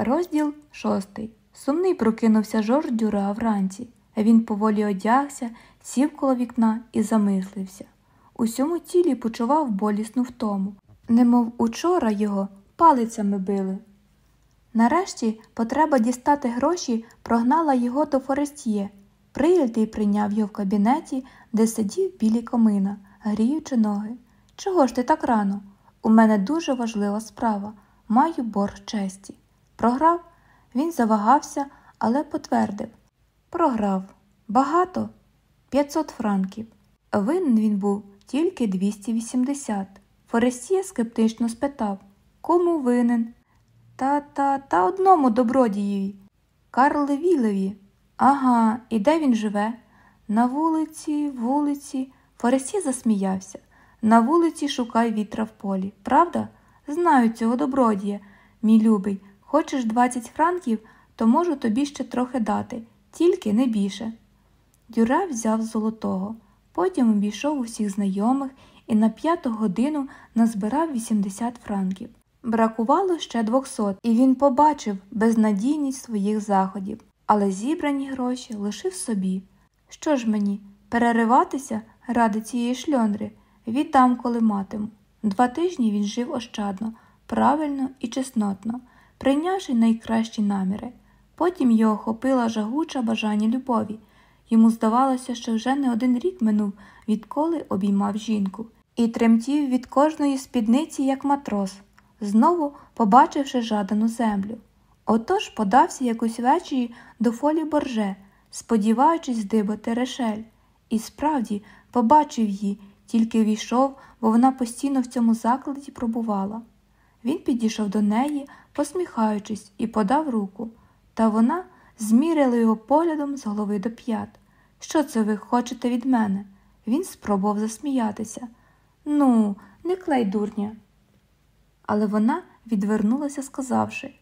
Розділ шостий. Сумний прокинувся Жорж Дюра вранці. Він поволі одягся, сів коло вікна і замислився. Усьому тілі почував болісну втому, немов учора його палицями били. Нарешті потреба дістати гроші прогнала його до Форестіє. Приятель прийняв його в кабінеті, де сидів білі комина, гріючи ноги. Чого ж ти так рано? У мене дуже важлива справа. Маю борг честі. Програв? Він завагався, але потвердив Програв. Багато 500 франків. Винен він був тільки 280. Форестія скептично спитав Кому винен? Та та та одному добродієві. Карле Вілеві. Ага, і де він живе? На вулиці, вулиці. Форестій засміявся. На вулиці шукай вітра в полі. Правда? Знаю цього добродія, мій любий. Хочеш 20 франків, то можу тобі ще трохи дати, тільки не більше. Дюра взяв золотого, потім обійшов усіх знайомих і на п'яту годину назбирав 80 франків. Бракувало ще 200, і він побачив безнадійність своїх заходів, але зібрані гроші лишив собі. Що ж мені, перериватися ради цієї шльондри, віддам, коли матиму. Два тижні він жив ощадно, правильно і чеснотно, прийнявши найкращі наміри. Потім його охопила жагуча бажання любові. Йому здавалося, що вже не один рік минув, відколи обіймав жінку, і тремтів від кожної спідниці, як матрос, знову побачивши жадану землю. Отож подався якусь ввечері до фолі борже, сподіваючись здибати решель, і справді побачив її, тільки війшов, бо вона постійно в цьому закладі пробувала. Він підійшов до неї, посміхаючись, і подав руку, та вона змірила його поглядом з голови до п'ят. Що це ви хочете від мене? Він спробував засміятися. Ну, не клей дурня. Але вона відвернулася, сказавши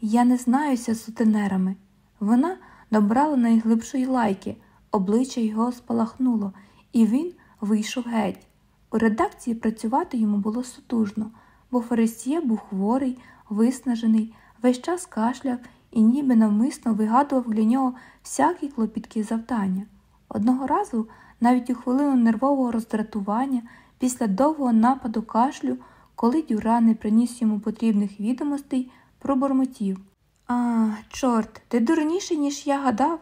Я не знаюся з сутенерами. Вона добрала найглибшої лайки, обличчя його спалахнуло, і він вийшов геть. У редакції працювати йому було сутужно, бо Фарисія був хворий, виснажений, весь час кашляв і ніби навмисно вигадував для нього всякі клопіткі завдання. Одного разу, навіть у хвилину нервового роздратування, після довгого нападу кашлю, коли Дюра не приніс йому потрібних відомостей, пробормотів. А, чорт, ти дурніший, ніж я гадав.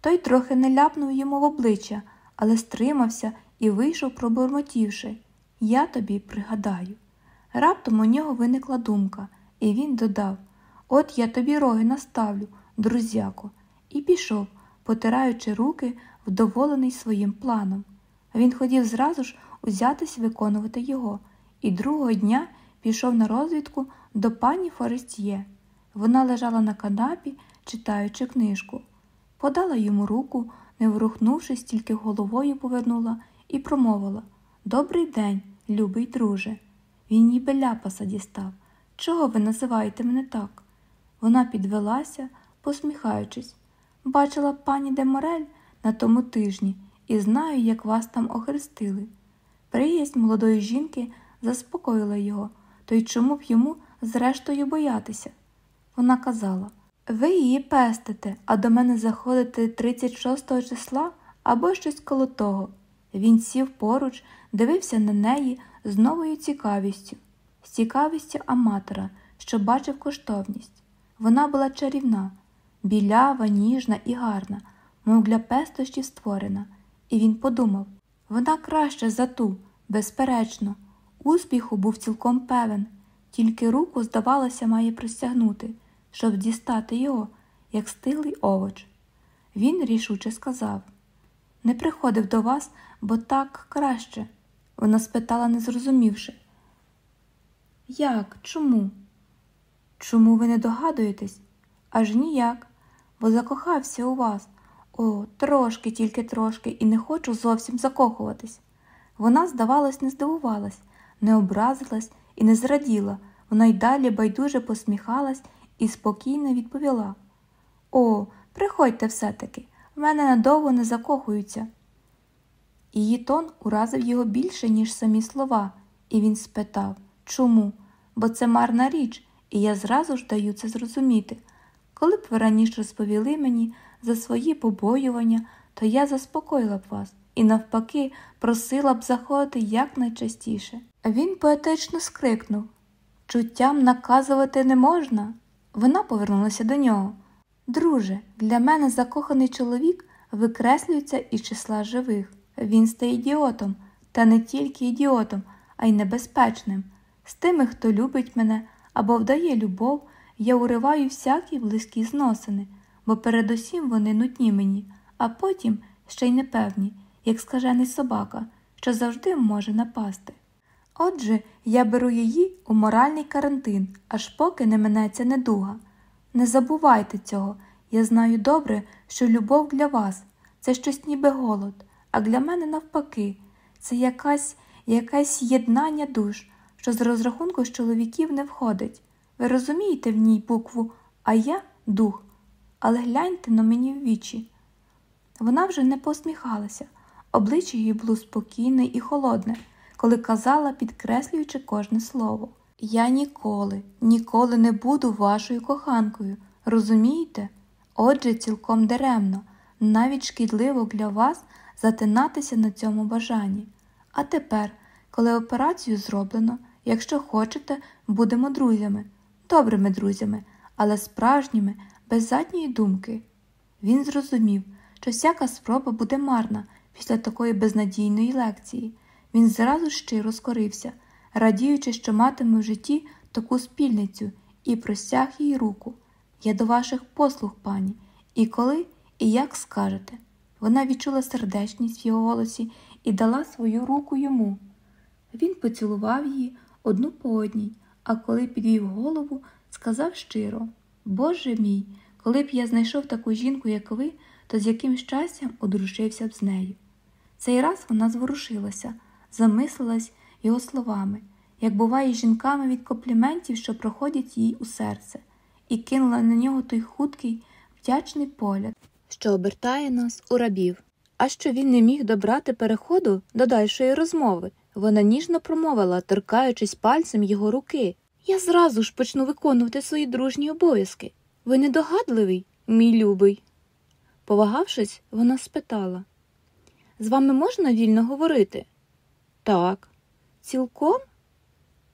Той трохи не ляпнув йому в обличчя, але стримався і вийшов, пробормотівши Я тобі пригадаю. Раптом у нього виникла думка, і він додав От я тобі роги наставлю, друзяко, і пішов, потираючи руки, вдоволений своїм планом. Він хотів зразу ж узятись виконувати його, і другого дня пішов на розвідку до пані Форестіє. Вона лежала на канапі, читаючи книжку. Подала йому руку, не ворухнувшись, тільки головою повернула і промовила Добрий день, любий друже. Він ніби ляпаса дістав. Чого ви називаєте мене так? Вона підвелася, посміхаючись. Бачила пані Деморель на тому тижні і знаю, як вас там охрестили. Приязнь молодої жінки заспокоїла його, то й чому б йому, зрештою, боятися? Вона казала ви її пестите, а до мене заходите 36 числа або щось коло того. Він сів поруч, дивився на неї з новою цікавістю, з цікавістю аматора, що бачив коштовність. Вона була чарівна, білява, ніжна і гарна, мов для пестощів створена, і він подумав вона краще за ту, безперечно, успіху був цілком певен, тільки руку, здавалося, має простягнути щоб дістати його, як стиглий овоч. Він рішуче сказав Не приходив до вас, бо так краще. Вона спитала, не зрозумівши. Як? Чому? Чому ви не догадуєтесь? Аж ніяк, бо закохався у вас. О, трошки, тільки трошки, і не хочу зовсім закохуватись. Вона, здавалось, не здивувалась, не образилась і не зраділа. Вона й далі байдуже посміхалась і спокійно відповіла О, приходьте все-таки, в мене надовго не закохуються. Її тон уразив його більше, ніж самі слова, і він спитав Чому? Бо це марна річ, і я зразу ж даю це зрозуміти. Коли б ви раніше розповіли мені за свої побоювання, то я заспокоїла б вас і, навпаки, просила б заходити якнайчастіше. Він поетично скрикнув Чуттям наказувати не можна. Вона повернулася до нього. Друже, для мене закоханий чоловік викреслюється із числа живих. Він стає ідіотом, та не тільки ідіотом, а й небезпечним. З тими, хто любить мене або вдає любов, я уриваю всякі близькі зносини, бо передусім вони нудні мені, а потім ще й непевні, як скажений собака, що завжди може напасти. Отже, я беру її у моральний карантин, аж поки не минеться недуга. Не забувайте цього, я знаю добре, що любов для вас це щось ніби голод, а для мене навпаки, це якась якесь єднання душ, що з розрахунку з чоловіків не входить. Ви розумієте в ній букву, а я дух. Але гляньте на мені в вічі. Вона вже не посміхалася, обличчя її було спокійне і холодне, коли казала, підкреслюючи кожне слово. Я ніколи, ніколи не буду вашою коханкою, розумієте? Отже, цілком даремно, навіть шкідливо для вас затинатися на цьому бажанні. А тепер, коли операцію зроблено, якщо хочете, будемо друзями, добрими друзями, але справжніми, без задньої думки. Він зрозумів, що всяка спроба буде марна після такої безнадійної лекції. Він зразу щиро скорився, радіючи, що матиме в житті таку спільницю, і простяг їй руку. Я до ваших послуг, пані, і коли, і як скажете. Вона відчула сердечність в його голосі і дала свою руку йому. Він поцілував її одну по одній, а коли підвів голову, сказав щиро Боже мій, коли б я знайшов таку жінку, як ви, то з яким щастям одружився б з нею. Цей раз вона зворушилася, замислилась його словами, як буває з жінками від компліментів, що проходять їй у серце, і кинула на нього той хуткий, вдячний погляд, що обертає нас у рабів. А що він не міг добрати переходу до дальшої розмови, вона ніжно промовила, торкаючись пальцем його руки. Я зразу ж почну виконувати свої дружні обов'язки. Ви недогадливий, мій любий. Повагавшись, вона спитала З вами можна вільно говорити? Так. Цілком?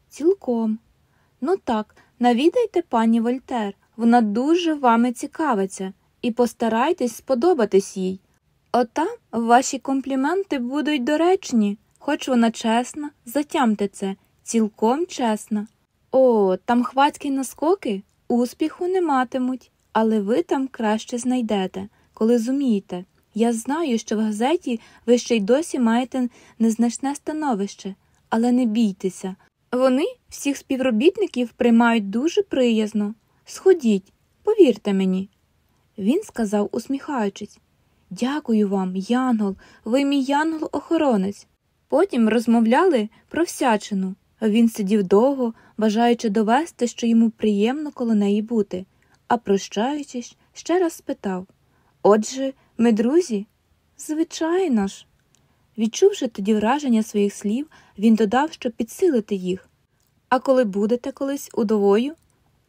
Цілком. Ну так, навідайте пані Вольтер, вона дуже вами цікавиться, і постарайтесь сподобатись їй. Отам ваші компліменти будуть доречні, хоч вона чесна, затямте це, цілком чесна. О, там хвацькі наскоки успіху не матимуть, але ви там краще знайдете, коли зумієте. Я знаю, що в газеті ви ще й досі маєте незначне становище, але не бійтеся. Вони всіх співробітників приймають дуже приязно. Сходіть, повірте мені. Він сказав, усміхаючись Дякую вам, Янгол, ви мій янгол-охоронець. Потім розмовляли про всячину. Він сидів довго, бажаючи довести, що йому приємно коло неї бути, а прощаючись, ще раз спитав Отже, ми друзі? Звичайно ж. Відчувши тоді враження своїх слів, він додав, щоб підсилити їх. А коли будете колись удовою,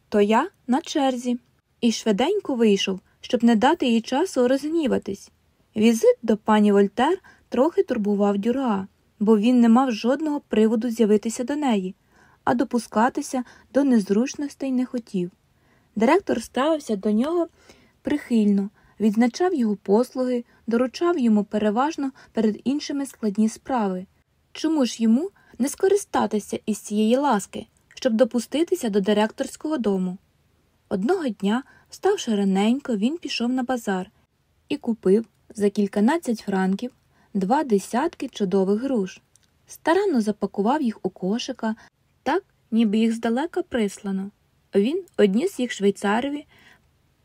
то я на черзі. І швиденько вийшов, щоб не дати їй часу розгніватись. Візит до пані Вольтер трохи турбував дюра, бо він не мав жодного приводу з'явитися до неї, а допускатися до незручностей не хотів. Директор ставився до нього прихильно, відзначав його послуги, доручав йому переважно перед іншими складні справи. Чому ж йому не скористатися із цієї ласки, щоб допуститися до директорського дому? Одного дня, вставши раненько, він пішов на базар і купив за кільканадцять франків два десятки чудових груш. Старанно запакував їх у кошика, так, ніби їх здалека прислано. Він одніс їх швейцарові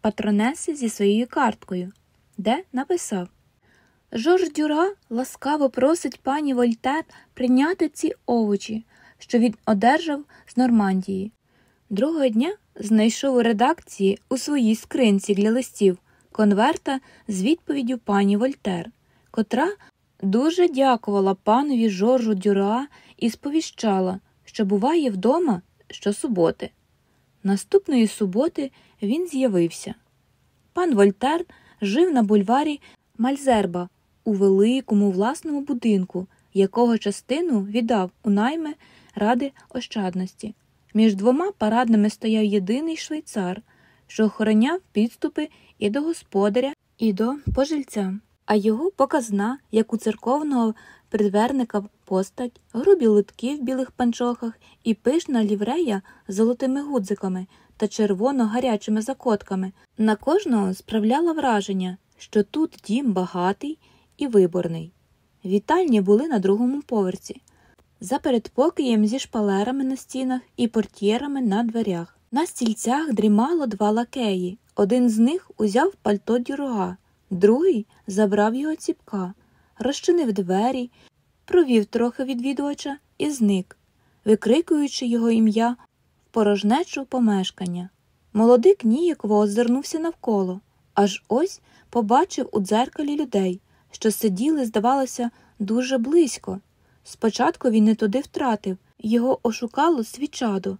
патронеси зі своєю карткою, де написав Жорж Дюра ласкаво просить пані Вольтер прийняти ці овочі, що він одержав з Нормандії. Другого дня знайшов у редакції у своїй скринці для листів конверта з відповіддю пані Вольтер, котра дуже дякувала панові Жоржу Дюра і сповіщала, що буває вдома щосуботи. Наступної суботи він з'явився. Пан Вольтер жив на бульварі Мальзерба у великому власному будинку, якого частину віддав у найми ради ощадності. Між двома парадними стояв єдиний швейцар, що охороняв підступи і до господаря, і до пожильця, а його показна, як у церковного придверника постать, грубі литки в білих панчохах і пишна ліврея з золотими гудзиками та червоно-гарячими закотками, на кожного справляла враження, що тут дім багатий і виборний. Вітальні були на другому поверсі, за передпокієм зі шпалерами на стінах і портьєрами на дверях. На стільцях дрімало два лакеї. Один з них узяв пальто дюрга, другий забрав його ціпка, розчинив двері, провів трохи відвідувача і зник, викрикуючи його ім'я в порожнечу помешкання. Молодик ніяково озирнувся навколо, аж ось побачив у дзеркалі людей, що сиділи, здавалося, дуже близько. Спочатку він не туди втратив, його ошукало свічадо.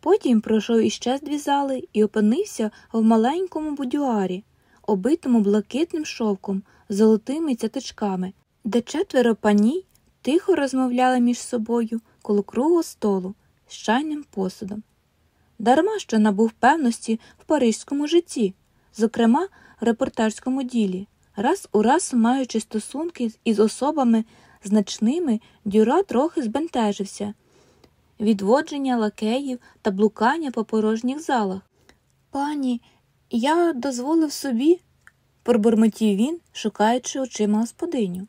Потім пройшов іще з дві зали і опинився в маленькому будюарі, обитому блакитним шовком, золотими цяточками, де четверо паній тихо розмовляли між собою коло круглого столу з чайним посудом. Дарма що набув певності в паризькому житті, зокрема в репортажському ділі, раз у раз маючи стосунки із особами значними, Дюра трохи збентежився відводження лакеїв та блукання по порожніх залах. Пані, я дозволив собі, пробурмотів він, шукаючи очима господиню.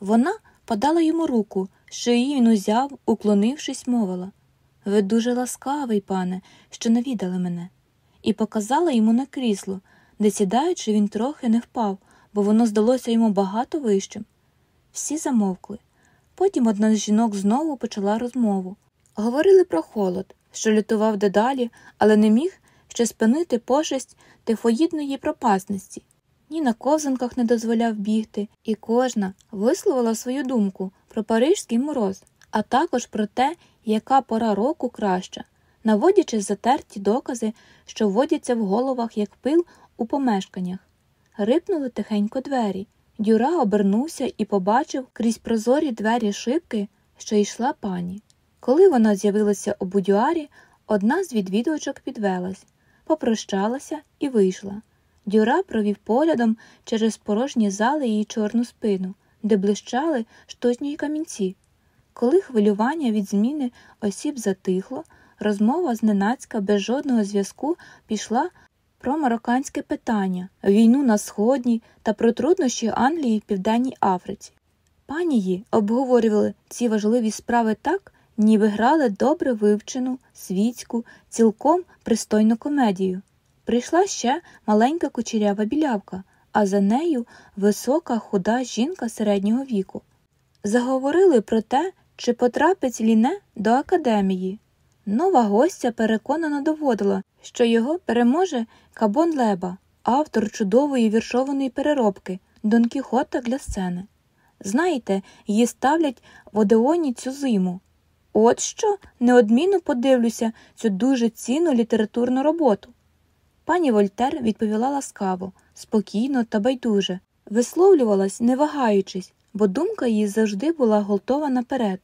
Вона подала йому руку, що її він узяв, уклонившись, мовила Ви дуже ласкавий, пане, що навідали мене, і показала йому на крісло, де сідаючи, він трохи не впав, бо воно здалося йому багато вищим. Всі замовкли. Потім одна з жінок знову почала розмову. Говорили про холод, що лютував дедалі, але не міг ще спинити пошесть тифоїдної пропасності. Ні на ковзанках не дозволяв бігти, і кожна висловила свою думку про парижський мороз, а також про те, яка пора року краща, наводячи затерті докази, що вводяться в головах як пил у помешканнях. Рипнули тихенько двері. Дюра обернувся і побачив крізь прозорі двері шибки, що йшла пані. Коли вона з'явилася у будюарі, одна з відвідувачок підвелась, попрощалася і вийшла. Дюра провів поглядом через порожні зали її чорну спину, де блищали штучні камінці. Коли хвилювання від зміни осіб затихло, розмова зненацька без жодного зв'язку пішла про марокканське питання, війну на Сходній та про труднощі Англії в Південній Африці. Панії обговорювали ці важливі справи так, ніби грали добре вивчену, світську, цілком пристойну комедію. Прийшла ще маленька кучерява білявка, а за нею висока худа жінка середнього віку. Заговорили про те, чи потрапить ліне до академії. Нова гостя переконано доводила, що його переможе Кабон Леба, автор чудової віршованої переробки Дон Кіхота для сцени. Знаєте, її ставлять в Одеоні цю зиму. От що неодмінно подивлюся цю дуже цінну літературну роботу. Пані Вольтер відповіла ласкаво, спокійно та байдуже, висловлювалась, не вагаючись, бо думка її завжди була голтова наперед.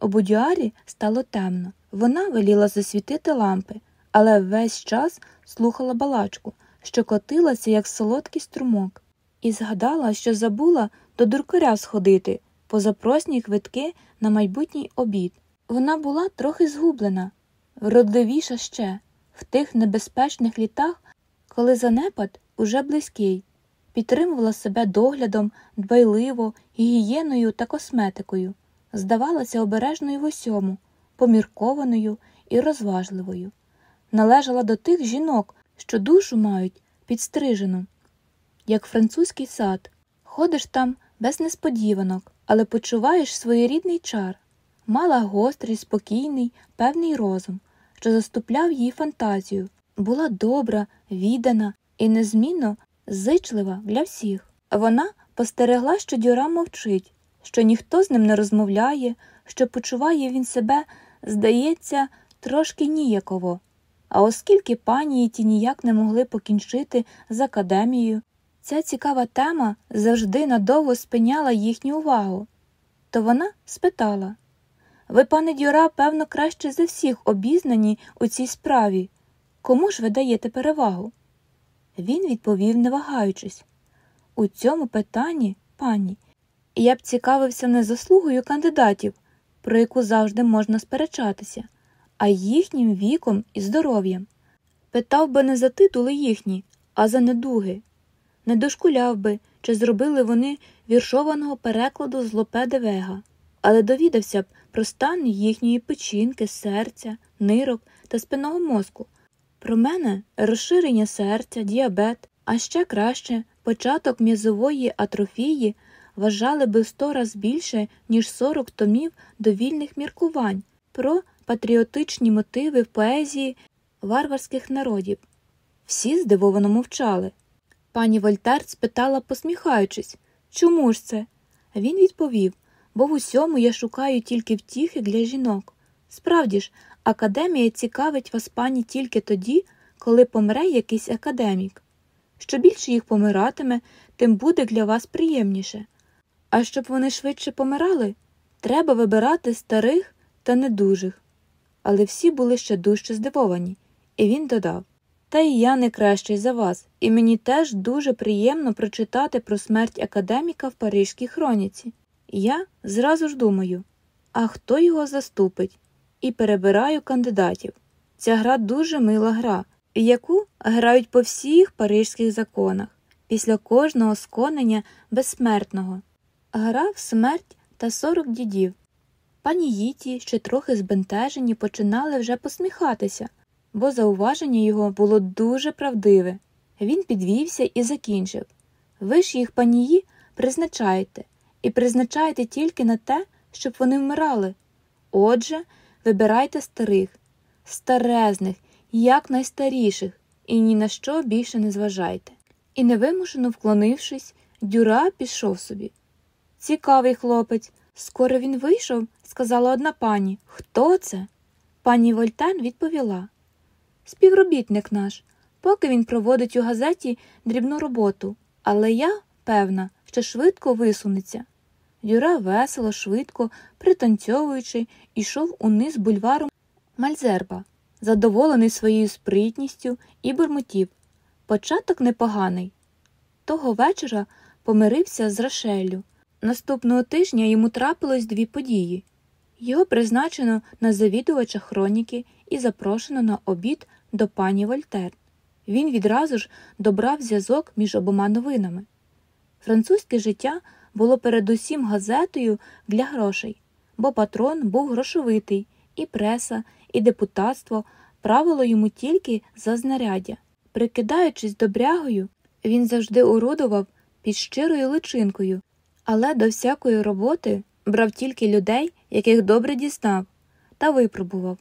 У будюарі стало темно. Вона веліла засвітити лампи, але весь час слухала балачку, що котилася, як солодкий струмок, і згадала, що забула до дуркаря сходити по запросні квитки на майбутній обід. Вона була трохи згублена, вродливіша ще, в тих небезпечних літах, коли занепад уже близький, підтримувала себе доглядом, дбайливо, гігієною та косметикою, здавалася обережною в усьому, поміркованою і розважливою, належала до тих жінок, що душу мають підстрижену, як французький сад, ходиш там без несподіванок, але почуваєш своєрідний чар, мала гострий, спокійний, певний розум, що заступляв її фантазію, була добра, віддана і незмінно зичлива для всіх. Вона постерегла, що Дюра мовчить, що ніхто з ним не розмовляє, що почуває він себе, здається, трошки ніяково, А оскільки пані ті ніяк не могли покінчити з академією, ця цікава тема завжди надовго спиняла їхню увагу, то вона спитала Ви, пане Дюра, певно, краще за всіх обізнані у цій справі. Кому ж ви даєте перевагу? Він відповів, не вагаючись. У цьому питанні, пані, я б цікавився не заслугою кандидатів, про яку завжди можна сперечатися, а їхнім віком і здоров'ям. Питав би не за титули їхні, а за недуги. Не дошкуляв би, чи зробили вони віршованого перекладу з Лопе Вега, але довідався б про стан їхньої печінки, серця, нирок та спинного мозку. Про мене розширення серця, діабет, а ще краще початок м'язової атрофії вважали би сто раз більше, ніж 40 томів довільних міркувань про патріотичні мотиви в поезії варварських народів. Всі здивовано мовчали. Пані Вольтер спитала, посміхаючись, чому ж це? Він відповів бо в усьому я шукаю тільки втіхи для жінок. Справді ж, академія цікавить вас, пані, тільки тоді, коли помре якийсь академік. Що більше їх помиратиме, тим буде для вас приємніше. А щоб вони швидше помирали, треба вибирати старих та недужих. Але всі були ще дужче здивовані, і він додав Та і я не кращий за вас, і мені теж дуже приємно прочитати про смерть академіка в Парижській хроніці. Я зразу ж думаю, а хто його заступить? І перебираю кандидатів. Ця гра дуже мила гра, яку грають по всіх парижських законах після кожного сконення безсмертного. Гра в смерть та сорок дідів. Пані Їті, ще трохи збентежені, починали вже посміхатися, бо зауваження його було дуже правдиве. Він підвівся і закінчив Ви ж їх панії призначаєте, і призначаєте тільки на те, щоб вони вмирали. Отже, вибирайте старих, старезних, як найстаріших, і ні на що більше не зважайте. І невимушено вклонившись, Дюра пішов собі. Цікавий хлопець. Скоро він вийшов, сказала одна пані. Хто це? Пані Вольтен відповіла Співробітник наш, поки він проводить у газеті дрібну роботу, але я, певна, що швидко висунеться. Дюра весело, швидко, пританцьовуючи, йшов униз бульваром Мальзерба, задоволений своєю спритністю і бурмотів. Початок непоганий. Того вечора помирився з Рашелю. Наступного тижня йому трапилось дві події його призначено на завідувача хроніки і запрошено на обід до пані Вольтер. Він відразу ж добрав зв'язок між обома новинами. Французьке життя було передусім газетою для грошей, бо патрон був грошовитий, і преса, і депутатство правило йому тільки за знаряддя. Прикидаючись добрягою, він завжди уродував під щирою личинкою, але до всякої роботи брав тільки людей, яких добре дістав, та випробував,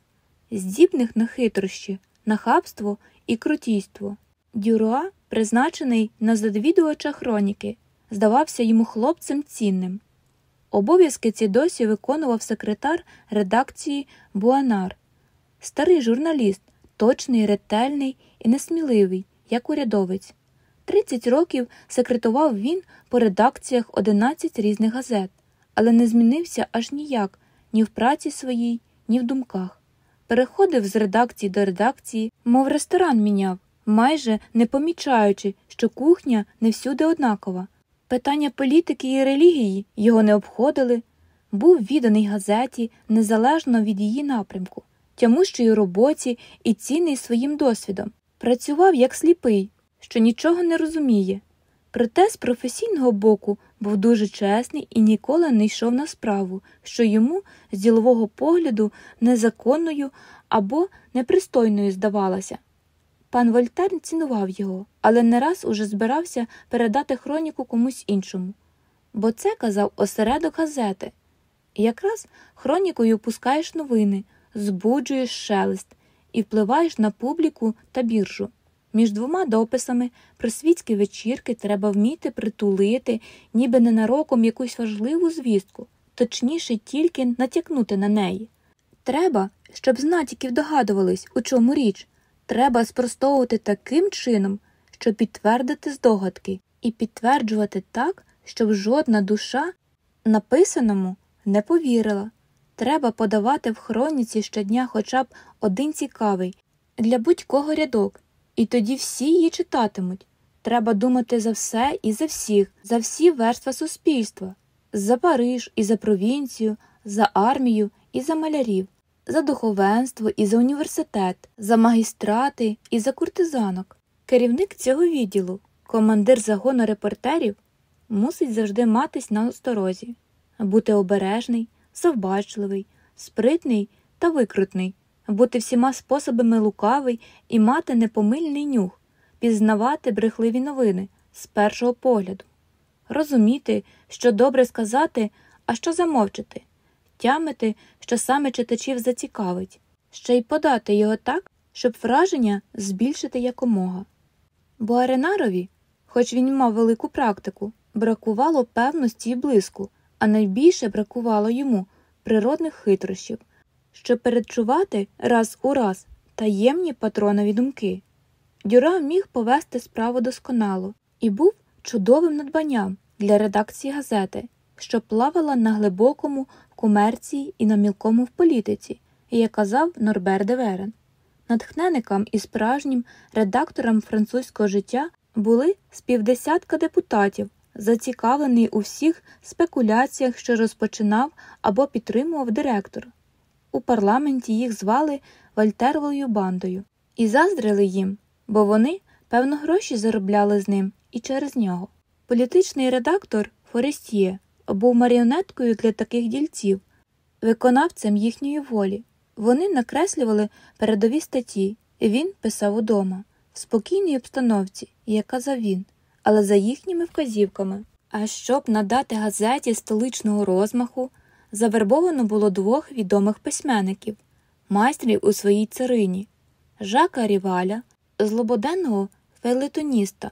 здібних на хитрощі, нахабство і крутійство. Дюруа, призначений на задвідувача хроніки, здавався йому хлопцем цінним. Обов'язки ці досі виконував секретар редакції Буанар, старий журналіст, точний, ретельний і несміливий, як урядовець. Тридцять років секретував він по редакціях 11 різних газет, але не змінився аж ніяк ні в праці своїй, ні в думках. Переходив з редакції до редакції, мов ресторан міняв, майже не помічаючи, що кухня не всюди однакова. Питання політики і релігії його не обходили, був відданий газеті незалежно від її напрямку, тямущої роботі і цінний своїм досвідом. Працював як сліпий, що нічого не розуміє. Проте з професійного боку був дуже чесний і ніколи не йшов на справу, що йому з ділового погляду незаконною або непристойною здавалося. Пан Вольтер цінував його, але не раз уже збирався передати хроніку комусь іншому, бо це казав осередок газети. Якраз хронікою пускаєш новини, збуджуєш шелест і впливаєш на публіку та біржу. Між двома дописами про світські вечірки треба вміти притулити, ніби ненароком якусь важливу звістку, точніше тільки натякнути на неї. Треба, щоб з догадувались, у чому річ. треба спростовувати таким чином, щоб підтвердити здогадки, і підтверджувати так, щоб жодна душа написаному не повірила. Треба подавати в хроніці щодня хоча б один цікавий для будь-кого рядок, і тоді всі її читатимуть. Треба думати за все і за всіх, за всі верства суспільства, за Париж і за провінцію, за армію і за малярів, за духовенство і за університет, за магістрати і за куртизанок. Керівник цього відділу, командир загону репортерів, мусить завжди матись на осторозі, бути обережний, завбачливий, спритний та викрутний, бути всіма способами лукавий і мати непомильний нюх, пізнавати брехливі новини з першого погляду, розуміти, що добре сказати, а що замовчати, тямити, що саме читачів зацікавить, ще й подати його так, щоб враження збільшити якомога. Бо Аренарові, хоч він мав велику практику, бракувало певності і блиску, а найбільше бракувало йому природних хитрощів, щоб передчувати раз у раз таємні патронові думки. Дюра міг повести справу досконало і був чудовим надбанням для редакції газети, що плавала на глибокому комерції і на мілкому в політиці, як казав Норбер де Верен. Натхненникам і справжнім редакторам французького життя були з півдесятка депутатів, зацікавлений у всіх спекуляціях, що розпочинав або підтримував директор. У парламенті їх звали Вальтеровою бандою і заздрили їм, бо вони, певно, гроші заробляли з ним і через нього. Політичний редактор Форестіє був маріонеткою для таких дільців, виконавцем їхньої волі. Вони накреслювали передові статті, і він писав удома, в спокійній обстановці, як казав він, але за їхніми вказівками. А щоб надати газеті столичного розмаху, завербовано було двох відомих письменників, майстрів у своїй царині Жака Ріваля, злободенного фейлетоніста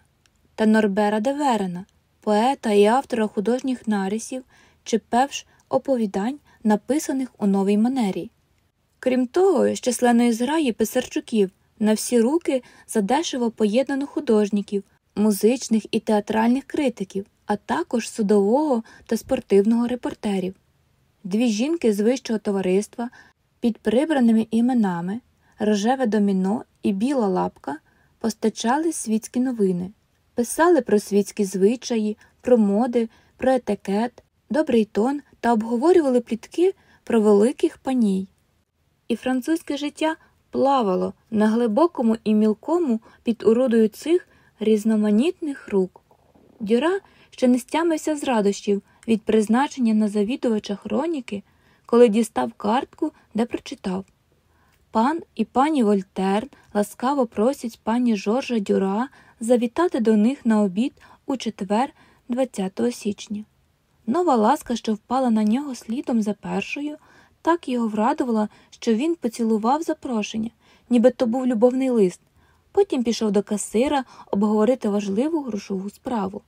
та Норбера де Верена, поета і автора художніх нарисів чи певш оповідань, написаних у новій манері. Крім того, з численної зграї писарчуків на всі руки задешево поєднано художників, музичних і театральних критиків, а також судового та спортивного репортерів. Дві жінки з вищого товариства під прибраними іменами рожеве доміно і біла лапка постачали світські новини, писали про світські звичаї, про моди, про етикет, добрий тон та обговорювали плітки про великих паній. І французьке життя плавало на глибокому і мілкому під уродою цих різноманітних рук. Дюра ще не стямився з радощів від призначення на завідувача хроніки, коли дістав картку, де прочитав. Пан і пані Вольтерн ласкаво просять пані Жоржа Дюра завітати до них на обід у четвер, 20 січня. Нова ласка, що впала на нього слідом за першою, так його врадувала, що він поцілував запрошення, ніби то був любовний лист. Потім пішов до касира обговорити важливу грошову справу.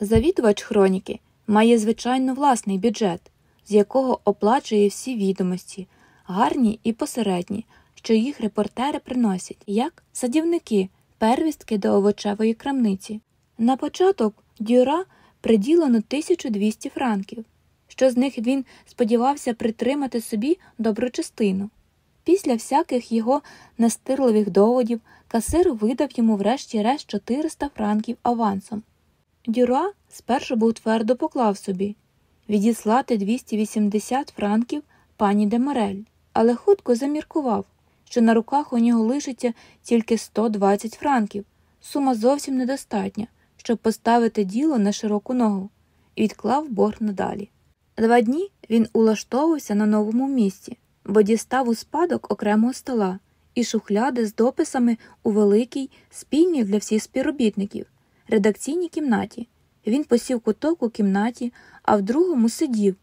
Завідувач хроніки має, звичайно, власний бюджет, з якого оплачує всі відомості, гарні і посередні, що їх репортери приносять, як садівники, первістки до овочевої крамниці. На початок дюра приділено 1200 франків, що з них він сподівався притримати собі добру частину. Після всяких його настирливих доводів касир видав йому врешті-решт 400 франків авансом. Дюра спершу був твердо поклав собі відіслати 280 франків пані Деморель, але хутко заміркував, що на руках у нього лишиться тільки 120 франків, сума зовсім недостатня, щоб поставити діло на широку ногу, і відклав борг надалі. Два дні він улаштовувався на новому місці, бо дістав у спадок окремого стола і шухляди з дописами у великій, спільній для всіх співробітників, редакційній кімнаті. Він посів куток у кімнаті, а в другому сидів,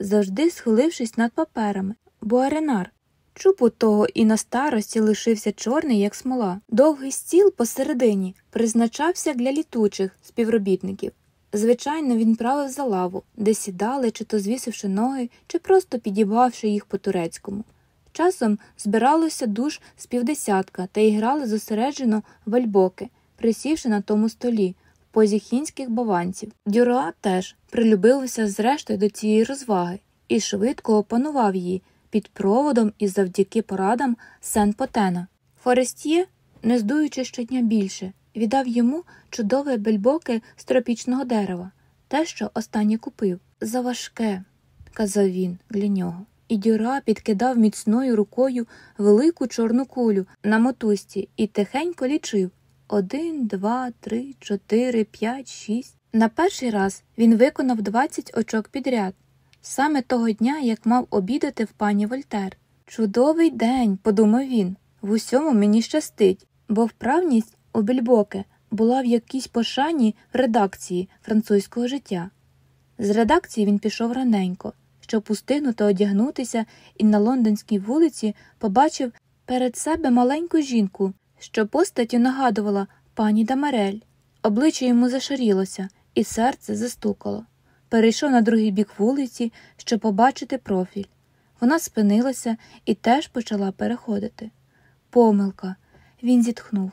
завжди схилившись над паперами, бо аренар. Чуб того і на старості лишився чорний, як смола. Довгий стіл посередині призначався для літучих співробітників. Звичайно, він правив за лаву, де сідали, чи то звісивши ноги, чи просто підібавши їх по турецькому. Часом збиралося душ з півдесятка та й грали зосереджено вальбоки, присівши на тому столі, в позі хінських баванців. Дюроа теж прилюбився зрештою до цієї розваги і швидко опанував її під проводом і завдяки порадам сен Потена. Форестіє, не здуючи щодня більше, віддав йому чудове бельбоке з тропічного дерева, те, що останнє купив. Заважке, казав він для нього. І Дюра підкидав міцною рукою велику чорну кулю на мотузці і тихенько лічив один, два, три, чотири, п'ять, шість. На перший раз він виконав двадцять очок підряд, саме того дня, як мав обідати в пані Вольтер. Чудовий день, подумав він, в усьому мені щастить, бо вправність у більбоке була в якійсь пошані в редакції французького життя. З редакції він пішов раненько, щоб устигнути одягнутися, і на лондонській вулиці побачив перед себе маленьку жінку, що постаттю нагадувала пані Дамарель. Обличчя йому зашарілося, і серце застукало. Перейшов на другий бік вулиці, щоб побачити профіль. Вона спинилася і теж почала переходити. Помилка. Він зітхнув.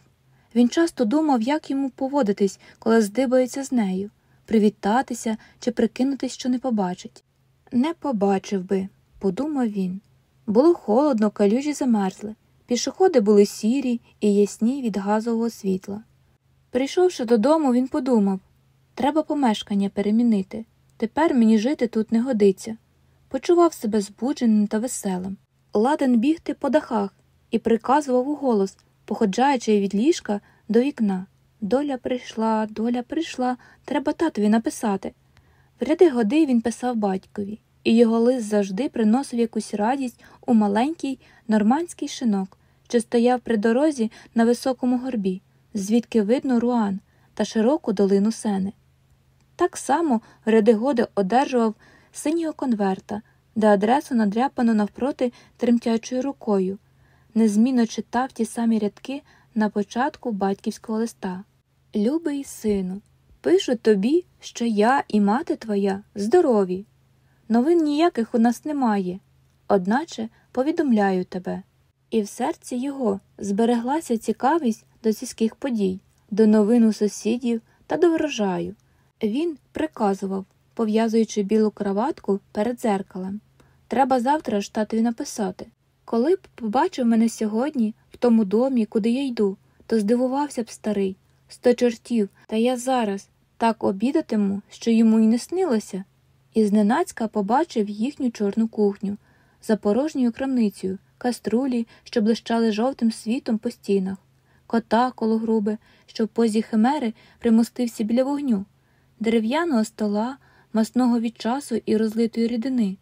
Він часто думав, як йому поводитись, коли здибається з нею, привітатися чи прикинутись, що не побачить. Не побачив би, подумав він. Було холодно, калюжі замерзли. Пішоходи були сірі і ясні від газового світла. Прийшовши додому, він подумав треба помешкання перемінити. Тепер мені жити тут не годиться. Почував себе збудженим та веселим. Ладен бігти по дахах і приказував у голос, походжаючи від ліжка до вікна. Доля прийшла, доля прийшла, треба татові написати. В ряди годи він писав батькові, і його лист завжди приносив якусь радість у маленький нормандський шинок, що стояв при дорозі на високому горбі, звідки видно руан та широку долину сени. Так само в ряди годи одержував синього конверта, де адресу надряпано навпроти тремтячою рукою, незмінно читав ті самі рядки на початку батьківського листа. Любий сину, пишу тобі, що я і мати твоя здорові. Новин ніяких у нас немає, одначе повідомляю тебе. І в серці його збереглася цікавість до сільських подій, до новин у сусідів та до врожаю. Він приказував, пов'язуючи білу краватку перед зеркалем. Треба завтра ж татові написати. Коли б побачив мене сьогодні в тому домі, куди я йду, то здивувався б старий, сто чортів, та я зараз так обідатиму, що йому й не снилося, і зненацька побачив їхню чорну кухню за порожньою крамницею, каструлі, що блищали жовтим світом по стінах, кота коло груби, що в позі химери примостився біля вогню, дерев'яного стола, масного від часу і розлитої рідини,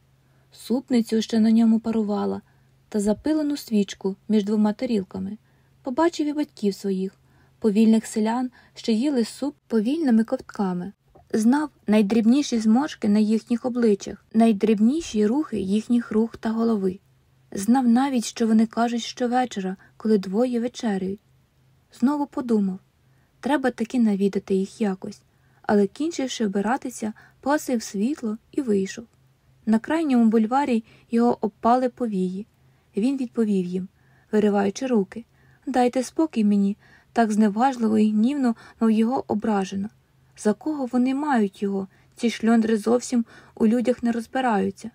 супницю, що на ньому парувала, та запилену свічку між двома тарілками. Побачив і батьків своїх, повільних селян, що їли суп повільними ковтками. Знав найдрібніші зморшки на їхніх обличчях, найдрібніші рухи їхніх рук та голови. Знав навіть, що вони кажуть щовечора, коли двоє вечеряють. Знову подумав треба таки навідати їх якось, але, кінчивши вбиратися, погасив світло і вийшов. На крайньому бульварі його обпали повії. Він відповів їм, вириваючи руки Дайте спокій мені, так зневажливо і гнівно, мов його ображено. За кого вони мають його? Ці шльондри зовсім у людях не розбираються.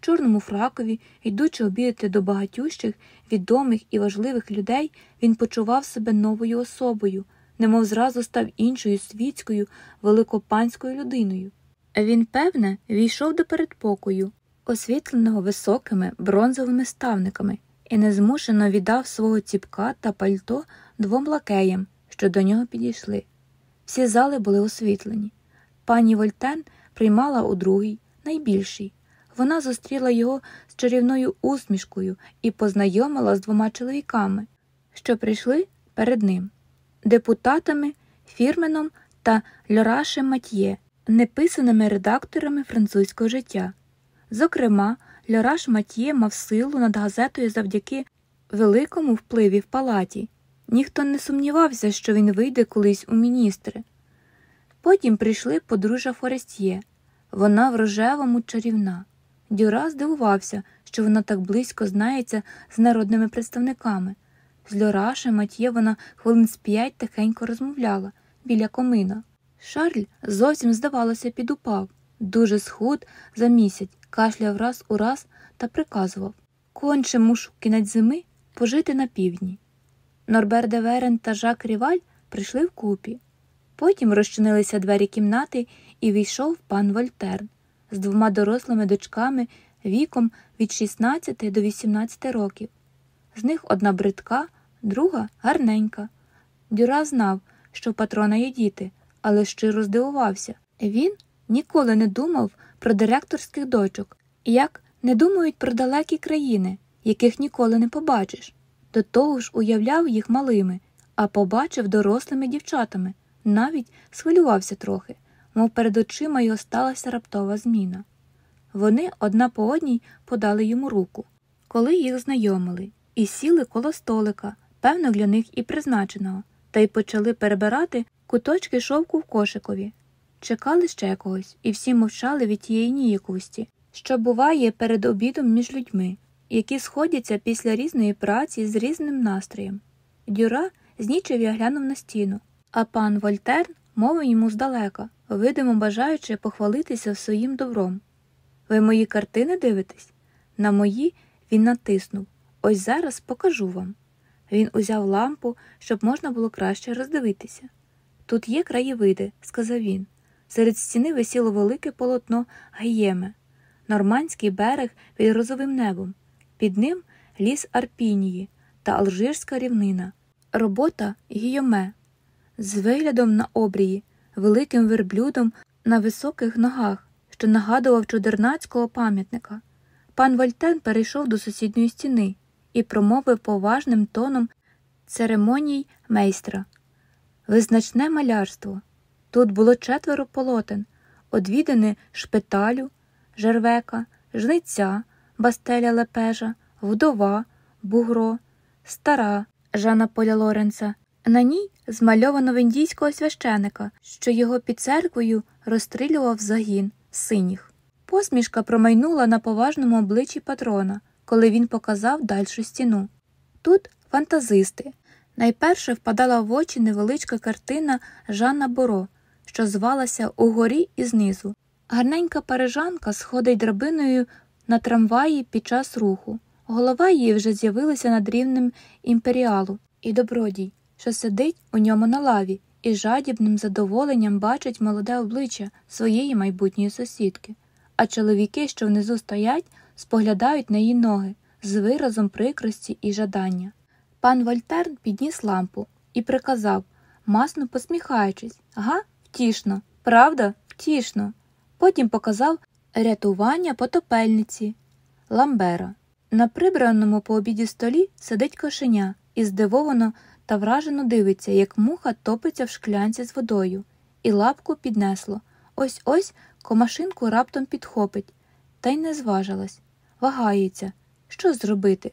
Чорному фракові, йдучи обідати до багатющих, відомих і важливих людей, він почував себе новою особою, немов зразу став іншою світською, великопанською людиною. Він, певне, ввійшов до передпокою, освітленого високими бронзовими ставниками, і невимушено віддав свого ціпка та пальто двом лакеям, що до нього підійшли. Всі зали були освітлені. Пані Вольтен приймала у другій, найбільшій. Вона зустріла його з чарівною усмішкою і познайомила з двома чоловіками, що прийшли перед ним депутатами Фірменом та Льорашем Матьє, неписаними редакторами французького життя. Зокрема, Льораш Матьє мав силу над газетою завдяки великому впливі в палаті. Ніхто не сумнівався, що він вийде колись у міністри. Потім прийшли подружжя Форестіє. Вона в рожевому чарівна. Дюра здивувався, що вона так близько знається з народними представниками. З Льорашем Матьє вона хвилин з п'ять тихенько розмовляла біля комина. Шарль зовсім, здавалося, підупав, дуже схуд за місяць, кашляв раз у раз та приказував конче мушу кінець зими пожити на півдні. Норбер де Верен та Жак Ріваль прийшли вкупі. Потім розчинилися двері кімнати і війшов пан Вольтерн з двома дорослими дочками віком від 16 до 18 років. З них одна бридка, друга гарненька. Дюра знав, що в патрона є діти, але щиро здивувався. Він ніколи не думав про директорських дочок, як не думають про далекі країни, яких ніколи не побачиш. До того ж уявляв їх малими, а побачив дорослими дівчатами, навіть схвилювався трохи, мов перед очима його сталася раптова зміна. Вони одна по одній подали йому руку, коли їх знайомили, і сіли коло столика, певно, для них і призначеного, та й почали перебирати куточки шовку в кошикові. Чекали ще когось, і всі мовчали від тієї ніяковості, що буває перед обідом між людьми, які сходяться після різної праці з різним настроєм. Дюра знічив я глянув на стіну, а пан Вольтерн мовив йому здалека, видимо бажаючи похвалитися своїм добром. Ви мої картини дивитесь? На мої він натиснув. Ось зараз покажу вам. Він узяв лампу, щоб можна було краще роздивитися. Тут є краєвиди, сказав він. Серед стіни висіло велике полотно Гієме, нормандський берег під розовим небом, під ним ліс Арпіньї та Алжирська рівнина, робота Гійоме, з виглядом на обрії, великим верблюдом на високих ногах, що нагадував чудернацького пам'ятника. Пан Вольтен перейшов до сусідньої стіни і промовив поважним тоном церемоніймейстра. Визначне малярство. Тут було четверо полотен, одвідини шпиталю, жервека, жниця, бастеля лепежа, вдова, бугро, стара Жана Поля Лоренца. На ній змальовано індійського священика, що його під церквою розстрілював загін синіх. Посмішка промайнула на поважному обличчі патрона, коли він показав дальшу стіну. Тут фантазисти. Найперше впадала в очі невеличка картина Жанна Боро, що звалася угорі і знизу. Гарненька парижанка сходить драбиною на трамваї під час руху. Голова її вже з'явилася над рівнем імперіалу і добродій, що сидить у ньому на лаві і жадібним задоволенням бачить молоде обличчя своєї майбутньої сусідки, а чоловіки, що внизу стоять, споглядають на її ноги з виразом прикрості і жадання. Пан Вольтен підніс лампу і проказав, масно посміхаючись, га, втішно, правда, втішно. Потім показав рятування потопельниці Ламбера. На прибраному по обіді столі сидить кошеня і здивовано та вражено дивиться, як муха топиться в шклянці з водою, і лапку піднесло. Ось ось комашинку раптом підхопить, та й не зважилась, вагається, що зробити.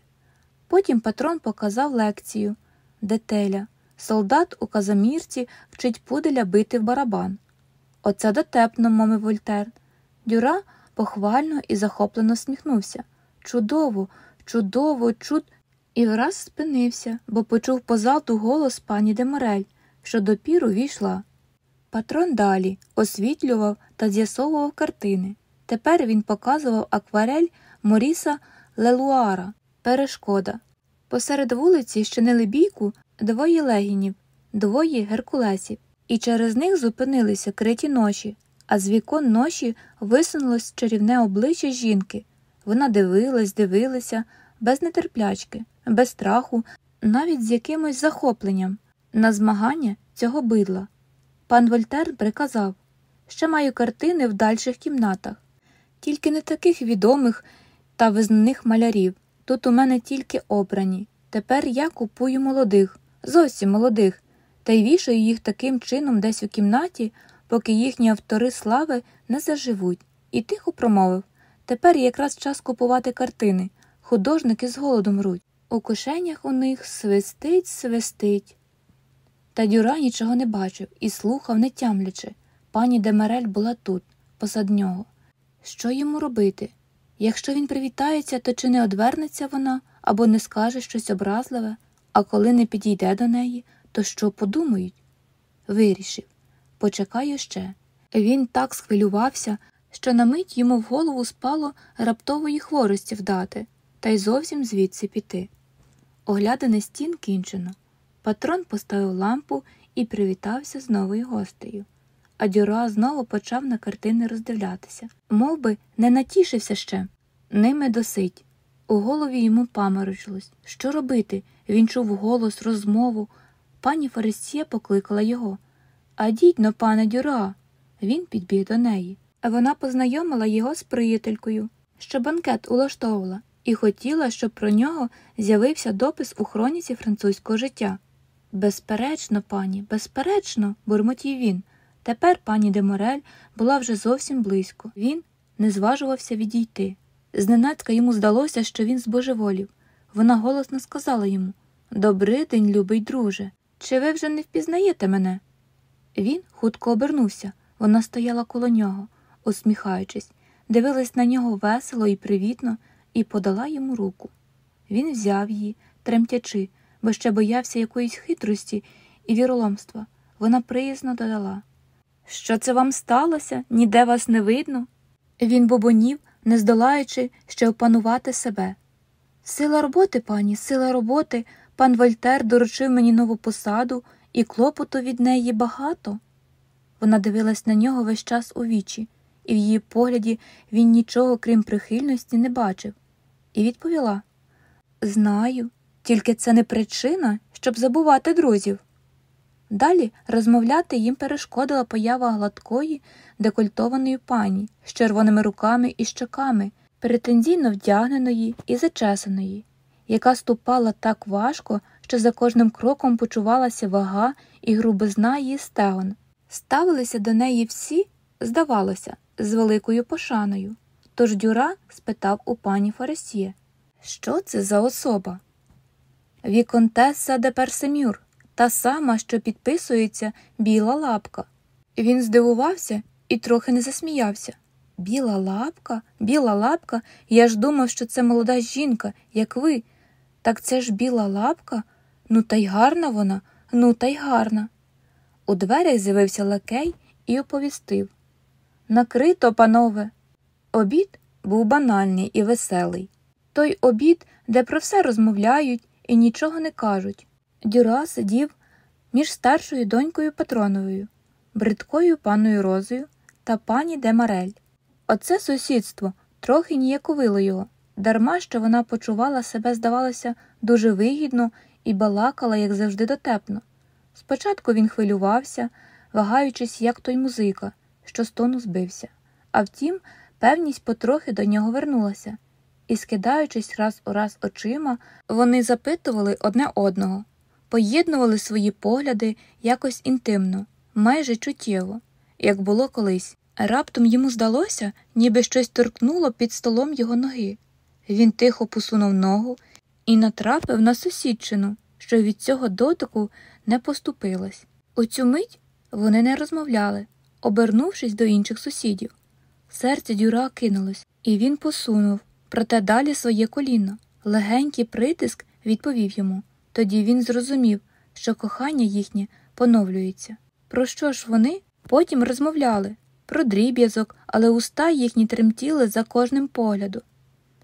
Потім патрон показав лекцію детеля. Солдат у казамірці вчить пуделя бити в барабан. Оце дотепно, мовив Вольтер. Дюра похвально і захоплено сміхнувся. Чудово, чудово, чуд. І враз спинився, бо почув позаду голос пані Деморель, що допіру війшла. Патрон далі освітлював та з'ясовував картини. Тепер він показував акварель Моріса Лелуара, перешкода. Посеред вулиці щинили бійку двоє легінів, двоє геркулесів, і через них зупинилися криті ноші, а з вікон ноші висунулось чарівне обличчя жінки. Вона дивилась, дивилася, без нетерплячки, без страху, навіть з якимось захопленням, на змагання цього бидла. Пан Вольтер приказав ще маю картини в дальших кімнатах, тільки не таких відомих та визнаних малярів. Тут у мене тільки обрані. Тепер я купую молодих, зовсім молодих, та й вішаю їх таким чином десь у кімнаті, поки їхні автори слави не заживуть, і тихо промовив тепер якраз час купувати картини. Художники з голоду мруть. У кишенях у них свистить, свистить. Та Дюра нічого не бачив і слухав, не тямлячи. Пані Демерель була тут, посад нього. Що йому робити? Якщо він привітається, то чи не одвернеться вона або не скаже щось образливе, а коли не підійде до неї, то що подумають? Вирішив почекаю ще. Він так схвилювався, що на мить йому в голову спало раптової хворості вдати, та й зовсім звідси піти. Оглядане стін кінчено. Патрон поставив лампу і привітався з новою гостею. А Дюра знову почав на картини роздивлятися, Мов би, не натішився ще. Ними досить. У голові йому паморочилось. Що робити? Він чув голос, розмову. Пані Фарисія покликала його. А дідьно, пане Дюра. Він підбіг до неї. Вона познайомила його з приятелькою, що банкет улаштовувала, і хотіла, щоб про нього з'явився допис у хроніці французького життя. Безперечно, пані, безперечно, бурмотів він. Тепер пані Деморель була вже зовсім близько. Він не зважувався відійти. Зненацька йому здалося, що він збожеволів. Вона голосно сказала йому Добрий день, любий друже. Чи ви вже не впізнаєте мене? Він хутко обернувся. Вона стояла коло нього, усміхаючись, дивилась на нього весело і привітно, і подала йому руку. Він взяв її, тремтячи, бо ще боявся якоїсь хитрості і віроломства. Вона приязно додала Що це вам сталося? Ніде вас не видно? Він бобонів, не здолаючи ще опанувати себе. Сила роботи, пані, сила роботи, пан Вольтер доручив мені нову посаду, і клопоту від неї багато. Вона дивилась на нього весь час у вічі, і в її погляді він нічого, крім прихильності, не бачив, і відповіла Знаю, тільки це не причина, щоб забувати друзів. Далі розмовляти їм перешкодила поява гладкої, декольтованої пані з червоними руками і щоками, претензійно вдягненої і зачесаної, яка ступала так важко, що за кожним кроком почувалася вага і грубизна її стегон. Ставилися до неї всі, здавалося, з великою пошаною. Тож Дюра спитав у пані Фарисіє, що це за особа? Віконтеса де Персемюр, та сама, що підписується біла лапка. Він здивувався і трохи не засміявся. Біла лапка, біла лапка, я ж думав, що це молода жінка, як ви. Так це ж біла лапка? Ну, та й гарна вона, ну та й гарна. У дверях з'явився лакей і оповістив Накрито, панове. Обід був банальний і веселий. Той обід, де про все розмовляють і нічого не кажуть. Дюра сидів між старшою донькою Патроновою, бридкою паною Розою та пані Демарель. Оце сусідство трохи ніяковило його, дарма що вона почувала себе, здавалося, дуже вигідно і балакала, як завжди, дотепно. Спочатку він хвилювався, вагаючись, як той музика, що з тону збився, а втім, певність потрохи до нього вернулася, і, скидаючись раз у раз очима, вони запитували одне одного, поєднували свої погляди якось інтимно, майже чуттєво, як було колись. Раптом йому здалося, ніби щось торкнуло під столом його ноги. Він тихо посунув ногу і натрапив на сусідчину, що від цього дотику не поступилась. У цю мить вони не розмовляли, обернувшись до інших сусідів. Серце дюра кинулось, і він посунув, проте далі своє коліно. Легенький притиск відповів йому. Тоді він зрозумів, що кохання їхнє поновлюється. Про що ж вони потім розмовляли? Про дріб'язок, але уста їхні тремтіли за кожним поглядом.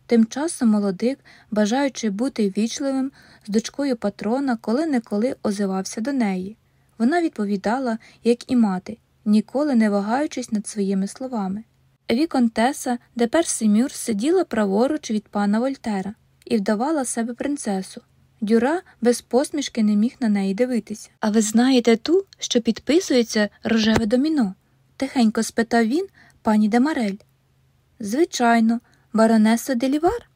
Тим часом молодик, бажаючи бути ввічливим, з дочкою патрона коли неколи озивався до неї. Вона відповідала, як і мати, ніколи не вагаючись над своїми словами. Віконтеса, де Персимюр сиділа праворуч від пана Вольтера і вдавала себе принцесу. Дюра без посмішки не міг на неї дивитися. А ви знаєте ту, що підписується рожеве доміно? тихенько спитав він пані Демарель. Звичайно, баронеса Делівар?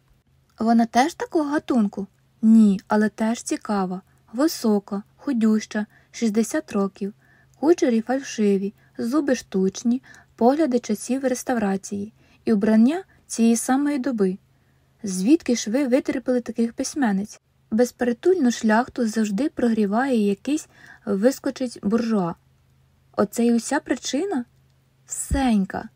Вона теж такого гатунку? Ні, але теж цікава, висока, худюща, 60 років, кучері фальшиві, зуби штучні, погляди часів реставрації і убрання цієї самої доби. Звідки ж ви витерпіли таких письменниць? Безперетульну шляхту завжди прогріває якийсь вискочить буржуа. Оце й уся причина? Всенька.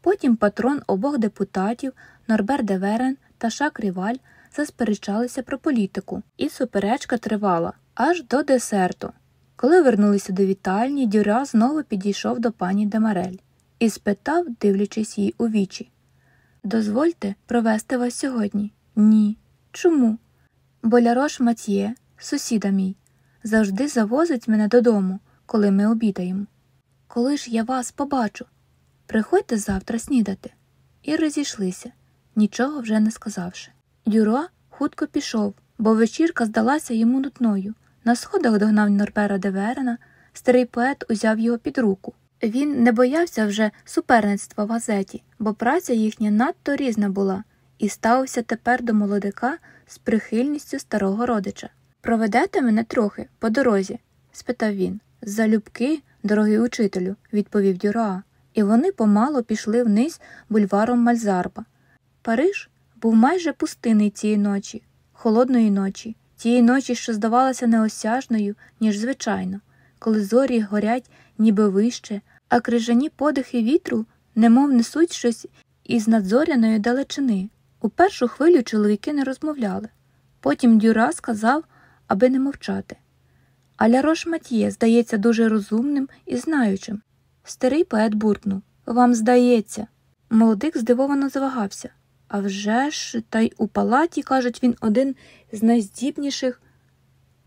Потім патрон обох депутатів Норбер де Верен та Шак Ріваль засперечалися про політику, і суперечка тривала аж до десерту. Коли вернулися до вітальні, Дюра знову підійшов до пані Демарель і спитав, дивлячись їй у вічі Дозвольте провести вас сьогодні? Ні. Чому? Бо Лярош Матьє, сусіда мій, завжди завозить мене додому, коли ми обідаємо. Коли ж я вас побачу? Приходьте завтра снідати. І розійшлися, нічого вже не сказавши. Дюро хутко пішов, бо вечірка здалася йому нутною. На сходах догнав Норбера де Верена, старий поет узяв його під руку. Він не боявся вже суперництва в газеті, бо праця їхня надто різна була, і ставився тепер до молодика з прихильністю старого родича. Проведете мене трохи по дорозі? спитав він. Залюбки, дорогий учителю, відповів Дюра, і вони помало пішли вниз бульваром Мальзарба. Париж був майже пустинний цієї ночі, холодної ночі, тієї ночі, що здавалася неосяжною, ніж звичайно, коли зорі горять ніби вище, а крижані подихи вітру немов несуть щось із надзоряної далечини. У першу хвилю чоловіки не розмовляли. Потім Дюра сказав, аби не мовчати. А Лярош Матьє здається дуже розумним і знаючим. Старий поет буркнув Вам здається. Молодик здивовано завагався. А вже ж, та й у палаті, кажуть, він один з найздібніших.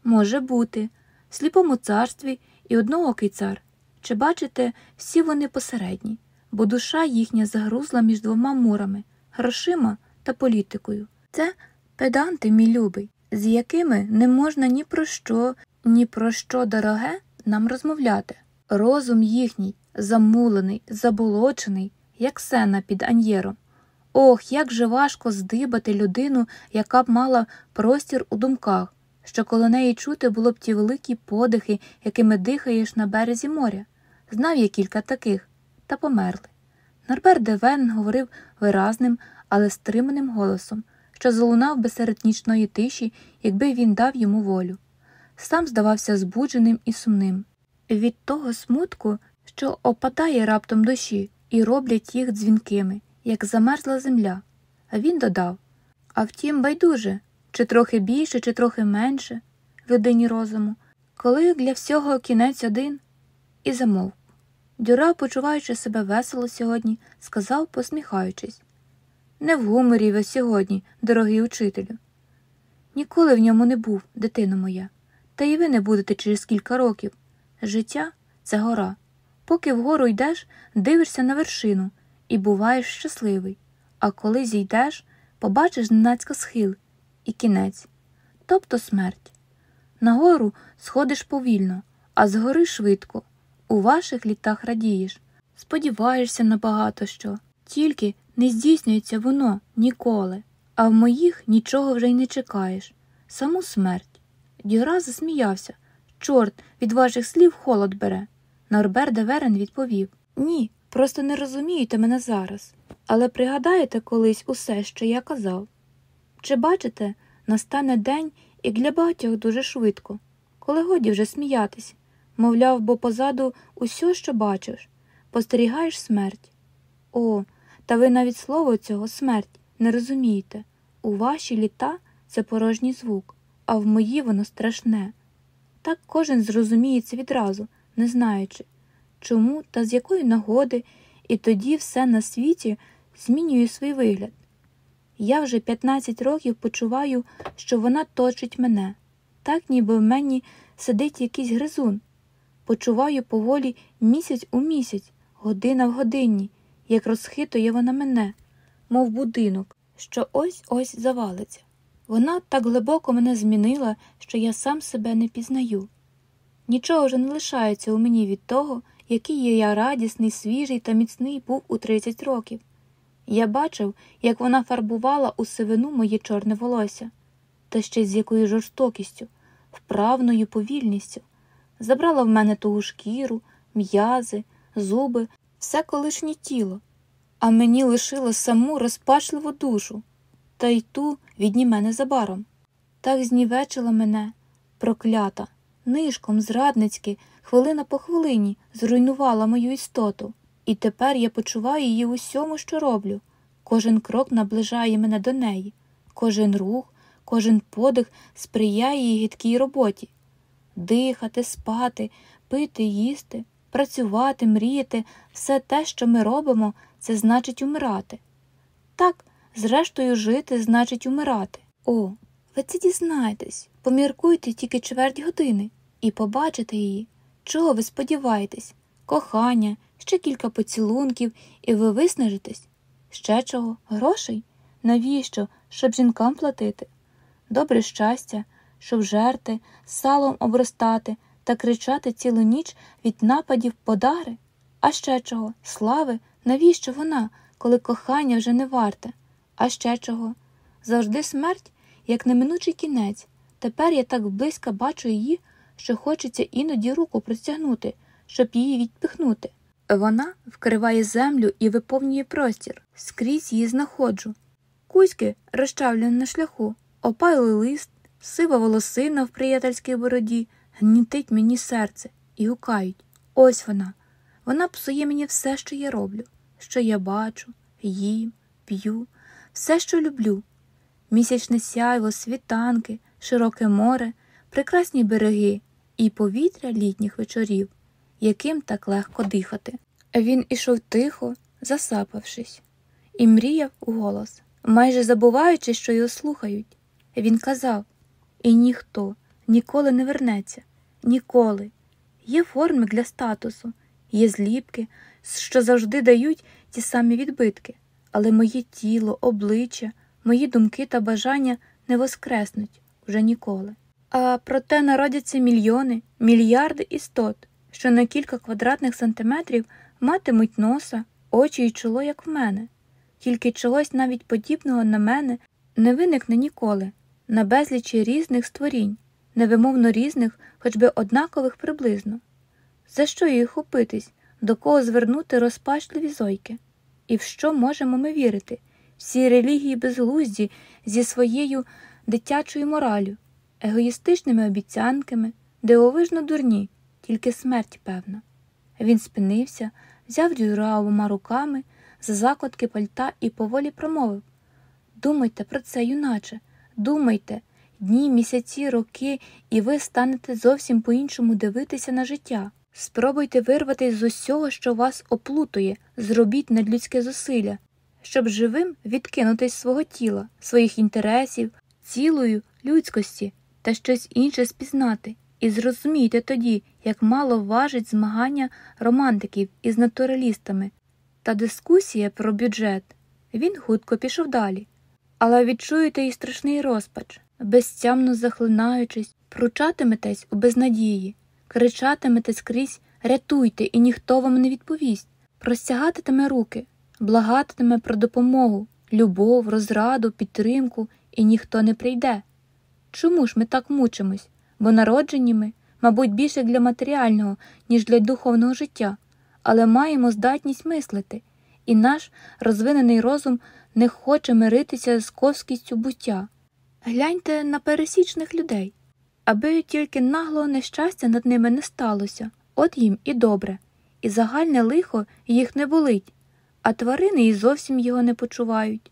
Може бути, сліпому царстві і одноокий цар. Чи бачите, всі вони посередні, бо душа їхня загрузла між двома мурами грошима та політикою. Це педанти, мій любий, з якими не можна ні про що, ні про що дороге нам розмовляти. Розум їхній замулений, заболочений, як сена під аньєром. Ох, як же важко здибати людину, яка б мала простір у думках, що коло неї чути було б ті великі подихи, якими дихаєш на березі моря. Знав я кілька таких, та померли. Норбер Девен говорив виразним, але стриманим голосом, що залунав би серед нічної тиші, якби він дав йому волю. Сам здавався збудженим і сумним. Від того смутку, що опадає раптом душі, і роблять їх дзвінкими, як замерзла земля. А він додав А втім, байдуже, чи трохи більше, чи трохи менше, людині розуму, коли для всього кінець один, і замовк. Дюра, почуваючи себе весело сьогодні, сказав, посміхаючись Не в гуморі ви сьогодні, дорогий учителю. Ніколи в ньому не був, дитино моя, та й ви не будете через кілька років. Життя це гора. Поки вгору йдеш, дивишся на вершину і буваєш щасливий, а коли зійдеш, побачиш зненацька схил і кінець, тобто смерть. Нагору сходиш повільно, а згори швидко. У ваших літах радієш, сподіваєшся на багато що, тільки не здійснюється воно ніколи, а в моїх нічого вже й не чекаєш, саму смерть. Дюра засміявся. Чорт, від ваших слів холод бере. Норбер де Верен відповів Ні, просто не розумієте мене зараз, але пригадаєте колись усе, що я казав. Чи бачите, настане день і для багатьох дуже швидко, коли годі вже сміятись, мовляв, бо позаду усьо, що бачиш, постерігаєш смерть. О, та ви навіть слово цього смерть не розумієте. У ваші літа це порожній звук, а в мої воно страшне. Так кожен зрозуміє це відразу, не знаючи, чому та з якої нагоди, і тоді все на світі змінює свій вигляд. Я вже 15 років почуваю, що вона точить мене, так ніби в мені сидить якийсь гризун. Почуваю поволі місяць у місяць, година в годині, як розхитує вона мене, мов будинок, що ось ось завалиться. Вона так глибоко мене змінила, що я сам себе не пізнаю. Нічого вже не лишається у мені від того, який я радісний, свіжий та міцний був у 30 років. Я бачив, як вона фарбувала у сивину моє чорне волосся, та ще з якою жорстокістю, вправною повільністю, забрала в мене тугу шкіру, м'язи, зуби, все колишнє тіло, а мені лишила саму розпачливу душу, та й ту відніме незабаром. Так знівечила мене, проклята, нишком, зрадницьки, хвилина по хвилині зруйнувала мою істоту, і тепер я почуваю її усьому, що роблю, Кожен крок наближає мене до неї, кожен рух, кожен подих сприяє її гидкій роботі. Дихати, спати, пити, їсти, працювати, мріяти, все те, що ми робимо, це значить умирати. Так, зрештою, жити значить умирати. О, ви це дізнаєтесь, поміркуйте тільки чверть години і побачите її. Чого ви сподіваєтесь? Кохання, ще кілька поцілунків, і ви виснажитесь. Ще чого? Грошей? Навіщо? Щоб жінкам платити? Добре щастя, щоб жерти, салом обростати та кричати цілу ніч від нападів подари? А ще чого? Слави? Навіщо вона, коли кохання вже не варте? А ще чого? Завжди смерть, як неминучий кінець. Тепер я так близько бачу її, що хочеться іноді руку простягнути, щоб її відпихнути. Вона вкриває землю і виповнює простір, скрізь її знаходжу. Кузьки, розчавлені на шляху, опалий лист, сива волосина в приятельській бороді, гнітить мені серце і гукають ось вона. Вона псує мені все, що я роблю, що я бачу, їм, п'ю, все, що люблю. Місячне сяйво, світанки, широке море, прекрасні береги і повітря літніх вечорів, яким так легко дихати. Він ішов тихо, засапавшись, і мріяв у голос, майже забуваючи, що його слухають. Він казав і ніхто ніколи не вернеться, ніколи. Є форми для статусу, є зліпки, що завжди дають ті самі відбитки, але моє тіло, обличчя, мої думки та бажання не воскреснуть уже ніколи. А проте народяться мільйони, мільярди істот, що на кілька квадратних сантиметрів матимуть носа, очі й чоло, як в мене, тільки чогось навіть подібного на мене не виникне ніколи, на безлічі різних створінь, невимовно різних, хоч би однакових приблизно. За що їх хопитись, до кого звернути розпачливі зойки? І в що можемо ми вірити? Всі релігії безглузді зі своєю дитячою моралю, егоїстичними обіцянками, дивовижно дурні, тільки смерть певна. Він спинився, взяв дюра обома руками за закладки пальта і поволі промовив Думайте про це, юначе, думайте, дні, місяці, роки, і ви станете зовсім по-іншому дивитися на життя. Спробуйте вирватися з усього, що вас оплутує, зробіть надлюдське зусилля, щоб живим відкинутись свого тіла, своїх інтересів, цілої людськості та щось інше спізнати, і зрозумійте тоді, як мало важить змагання романтиків із натуралістами та дискусія про бюджет. Він хутко пішов далі. Але відчуєте і страшний розпач, безтямно захлинаючись, пручатиметесь у безнадії, кричатимете скрізь рятуйте, і ніхто вам не відповість, простягатиме руки, благатиме про допомогу, любов, розраду, підтримку, і ніхто не прийде. Чому ж ми так мучимось? Бо народжені ми, мабуть, більше для матеріального, ніж для духовного життя, але маємо здатність мислити, і наш розвинений розум не хоче миритися з ковськістю буття. Гляньте на пересічних людей, аби тільки наглого нещастя над ними не сталося, от їм і добре, і загальне лихо їх не болить, а тварини і зовсім його не почувають.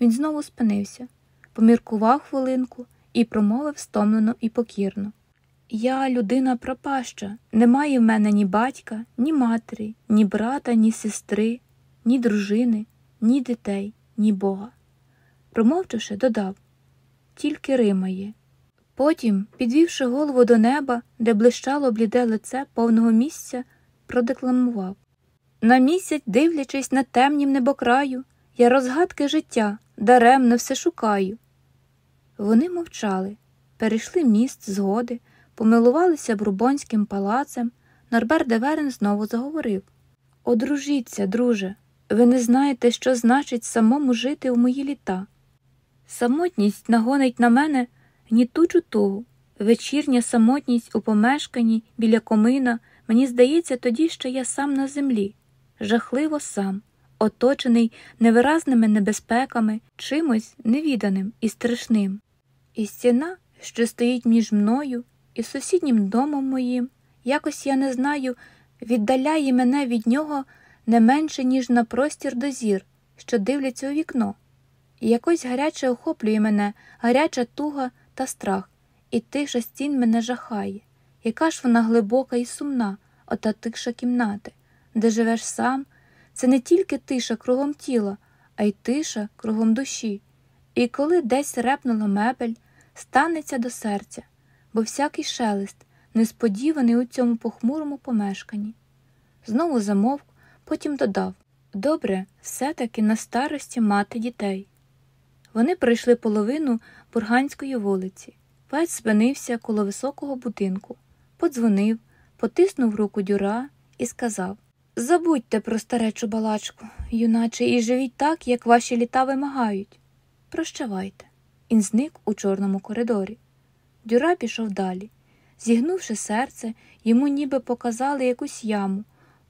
Він знову спинився, поміркував хвилинку і промовив стомлено і покірно. Я людина пропаща, немає в мене ні батька, ні матері, ні брата, ні сестри, ні дружини, ні дітей, ні Бога. Промовчавши, додав тільки Рима є. Потім, підвівши голову до неба, де блищало бліде лице повного місця, продекламував На місяць, дивлячись на темнім небокраю, я розгадки життя даремно все шукаю. Вони мовчали, перейшли міст згоди, помилувалися Брубонським палацем. Норбер Деверен знову заговорив Одружіться, друже, ви не знаєте, що значить самому жити у мої літа. Самотність нагонить на мене гнітучу тугу, вечірня самотність у помешканні біля комина, мені здається тоді, що я сам на землі, жахливо сам, оточений невиразними небезпеками, чимось невіданим і страшним. І стіна, що стоїть між мною і сусіднім домом моїм, якось я не знаю, віддаляє мене від нього не менше, ніж на простір дозір що дивляться у вікно. І якось гаряче охоплює мене, гаряча туга та страх, і тиша стін мене жахає. Яка ж вона глибока і сумна, ота тиша кімнати, де живеш сам, це не тільки тиша кругом тіла, а й тиша кругом душі. І коли десь репнула мебель, станеться до серця, бо всякий шелест несподіваний у цьому похмурому помешканні. Знову замовк, потім додав добре, все-таки на старості мати дітей. Вони пройшли половину Бурганської вулиці. Пець спинився коло високого будинку, подзвонив, потиснув руку дюра і сказав Забудьте про старечу балачку, юначе, і живіть так, як ваші літа вимагають. Прощавайте. Він зник у чорному коридорі. Дюра пішов далі. Зігнувши серце, йому ніби показали якусь яму,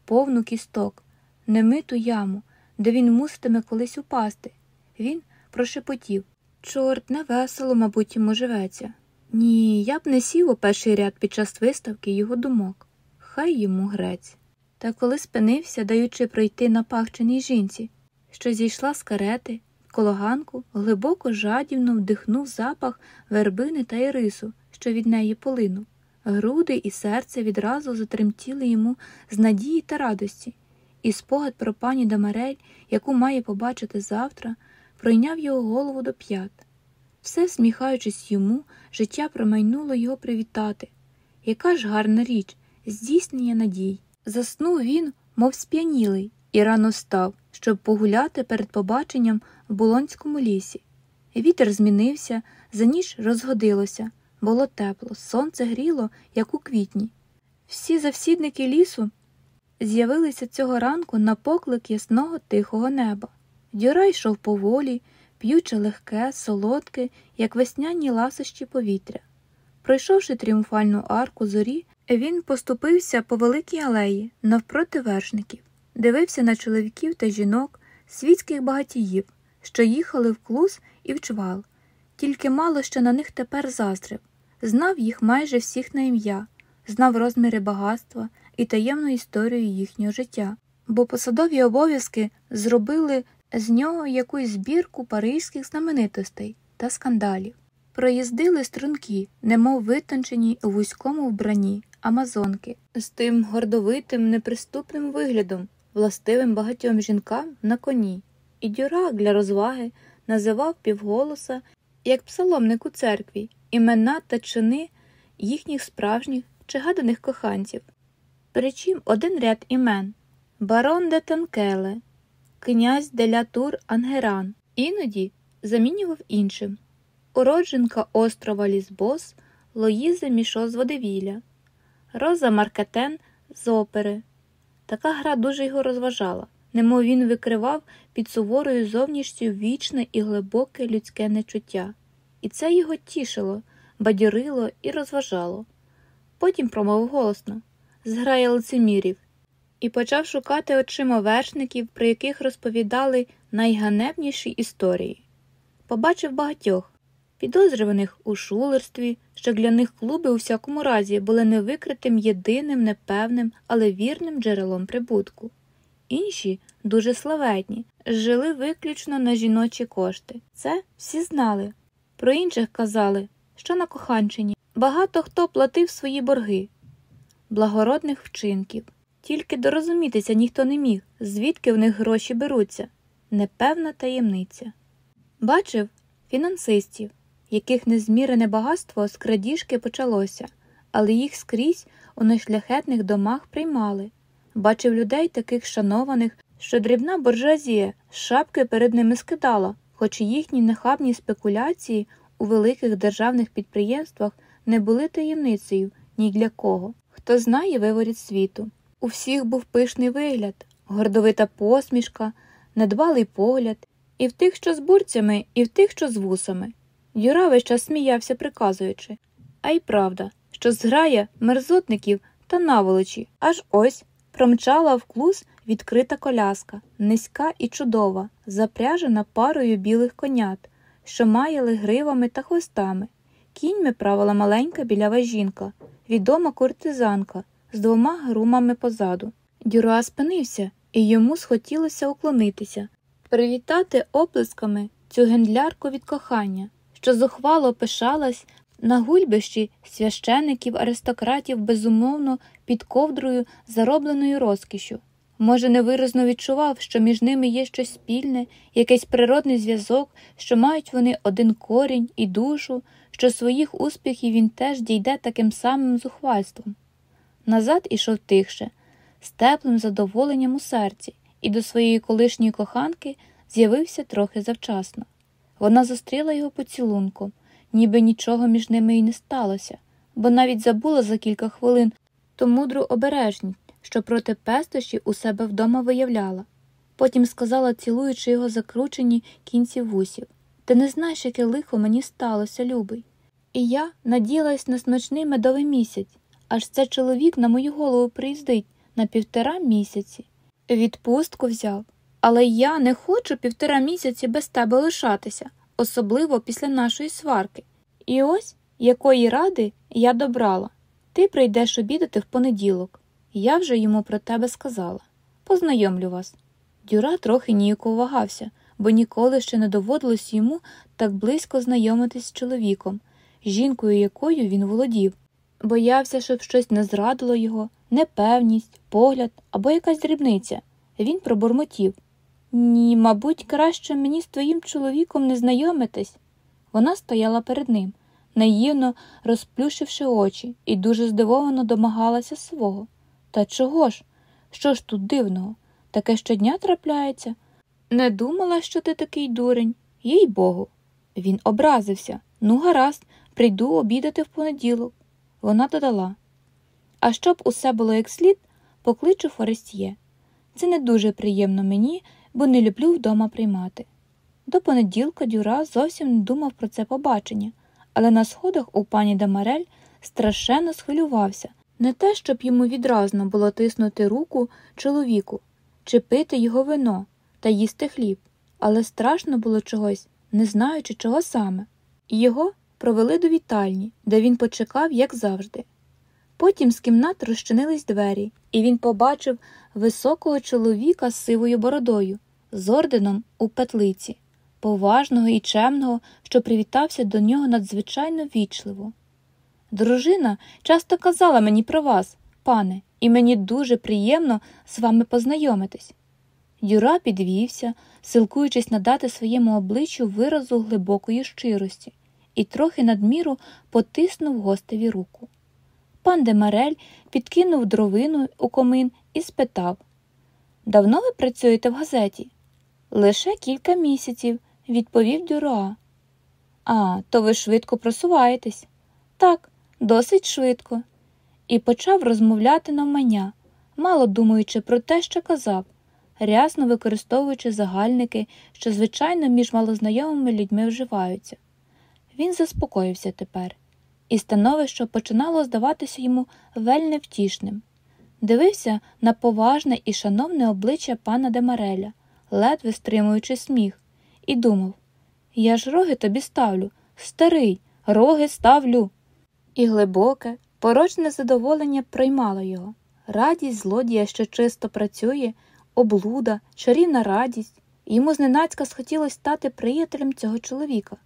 повну кісток, немиту яму, де він муситиме колись упасти. Він прошепотів Чорт, невесело, мабуть, йому живеться. Ні, я б не сів у перший ряд під час виставки його думок. Хай йому грець. Та коли спинився, даючи пройти напахченій жінці, що зійшла з карети, кологанку, глибоко жадібно вдихнув запах вербини та ірису, що від неї полинув. Груди і серце відразу затремтіли йому з надії та радості, і спогад про пані Дамарель, яку має побачити завтра, пройняв його голову до п'ят. Все всміхаючись йому, життя промайнуло його привітати. Яка ж гарна річ, здійснення надій. Заснув він, мов сп'янілий, і рано встав, щоб погуляти перед побаченням в Булонському лісі. Вітер змінився, за ніж розгодилося, було тепло, сонце гріло, як у квітні. Всі завсідники лісу з'явилися цього ранку на поклик ясного тихого неба. Дюра йшов поволі, п'ючи легке, солодке, як весняні ласощі повітря. Пройшовши тріумфальну арку зорі, він поступився по великій алеї навпроти вершників, дивився на чоловіків та жінок, світських багатіїв, що їхали в клус і в чвал, тільки мало що на них тепер заздрив, знав їх майже всіх на ім'я, знав розміри багатства і таємну історію їхнього життя, бо посадові обов'язки зробили з нього якусь збірку паризьких знаменитостей та скандалів. Проїздили струнки, немов витончені у вузькому вбранні амазонки, з тим гордовитим, неприступним виглядом, властивим багатьом жінкам на коні, і дюрак для розваги називав півголоса, як псаломник у церкві, імена та чини їхніх справжніх чи гаданих коханців. Причим один ряд імен. Барон де Танкеле, князь де Лятур Ангеран, іноді замінював іншим. Уродженка острова Лісбос Лоїза Мішо з Водевіля, Роза Маркетен з опери. Така гра дуже його розважала, немов він викривав під суворою зовнішністю вічне і глибоке людське нечуття, і це його тішило, бадьорило і розважало. Потім промовив голосно зграє лицемірів, і почав шукати очима вершників, про яких розповідали найганебніші історії. Побачив багатьох підозрюваних у шулерстві, що для них клуби у всякому разі були невикритим єдиним, непевним, але вірним джерелом прибутку. Інші, дуже славетні, жили виключно на жіночі кошти. Це всі знали. Про інших казали, що на коханчині багато хто платив свої борги, благородних вчинків. Тільки дорозумітися ніхто не міг, звідки в них гроші беруться непевна таємниця. Бачив фінансистів, яких незмірене багатство з крадіжки почалося, але їх скрізь у нешляхетних домах приймали. Бачив людей таких шанованих, що дрібна буржуазія шапки перед ними скидала, хоч їхні нехабні спекуляції у великих державних підприємствах не були таємницею ні для кого. Хто знає виворіт світу. У всіх був пишний вигляд, гордовита посмішка, недбалий погляд, і в тих, що з бурцями, і в тих, що з вусами. Юра весь час сміявся, приказуючи, а й правда, що зграє мерзотників та наволочі, аж ось промчала в клус відкрита коляска, низька і чудова, запряжена парою білих конят, що маяли гривами та хвостами. Кіньми правила маленька білява жінка, відома куртизанка з двома грумами позаду. Дюра спинився, і йому схотілося уклонитися. привітати оплесками цю гендлярку від кохання, що зухвало пишалась на гульбищі священиків аристократів безумовно під ковдрою заробленою розкішю. Може, невиразно відчував, що між ними є щось спільне, якийсь природний зв'язок, що мають вони один корінь і душу, що своїх успіхів він теж дійде таким самим зухвальством. Назад ішов тихше, з теплим задоволенням у серці, і до своєї колишньої коханки з'явився трохи завчасно. Вона зустріла його поцілунком, ніби нічого між ними й не сталося, бо навіть забула за кілька хвилин ту мудру обережність, що проти пестощі у себе вдома виявляла. Потім сказала, цілуючи його закручені кінці вусів Ти не знаєш, яке лихо мені сталося, любий. І я наділась на смачний медовий місяць, аж це чоловік на мою голову приїздить на півтора місяці. Відпустку взяв, але я не хочу півтора місяці без тебе лишатися, особливо після нашої сварки. І ось якої ради я добрала. Ти прийдеш обідати в понеділок. Я вже йому про тебе сказала. Познайомлю вас. Дюра трохи ніяко вагався, бо ніколи ще не доводилось йому так близько знайомитись з чоловіком, жінкою, якою він володів. Боявся, щоб щось не зрадило його, непевність, погляд або якась дрібниця. Він пробурмотів. Ні, мабуть, краще мені з твоїм чоловіком не знайомитись. Вона стояла перед ним, наївно розплющивши очі, і дуже здивовано домагалася свого. Та чого ж? Що ж тут дивного? Таке щодня трапляється. Не думала, що ти такий дурень, їй богу. Він образився. Ну, гаразд, прийду обідати в понеділок. Вона додала. А щоб усе було як слід, покличу Форестіє. Це не дуже приємно мені, бо не люблю вдома приймати. До понеділка Дюра зовсім не думав про це побачення, але на сходах у пані Дамарель страшенно схвилювався не те, щоб йому відразно було тиснути руку чоловіку чи пити його вино та їсти хліб, але страшно було чогось, не знаючи, чого саме. І його провели до вітальні, де він почекав, як завжди. Потім з кімнат розчинились двері, і він побачив високого чоловіка з сивою бородою, з орденом у петлиці, поважного і чемного, що привітався до нього надзвичайно вічливо. Дружина часто казала мені про вас, пане, і мені дуже приємно з вами познайомитись. Юра підвівся, силкуючись надати своєму обличчю виразу глибокої щирості, і трохи надміру потиснув гостеві руку. Пан Демарель підкинув дровину у комин і спитав Давно ви працюєте в газеті? Лише кілька місяців, відповів Дюра. А, то ви швидко просуваєтесь. Так, досить швидко. І почав розмовляти навмання, мало думаючи про те, що казав, рясно використовуючи загальники, що, звичайно, між малознайомими людьми вживаються. Він заспокоївся тепер і становище починало здаватися йому вельне втішним. Дивився на поважне і шановне обличчя пана Демареля, ледве стримуючи сміх, і думав Я ж роги тобі ставлю, старий, роги ставлю. І глибоке, порочне задоволення приймало його. Радість злодія, що чисто працює, облуда, чарівна радість. Йому зненацька схотілося стати приятелем цього чоловіка,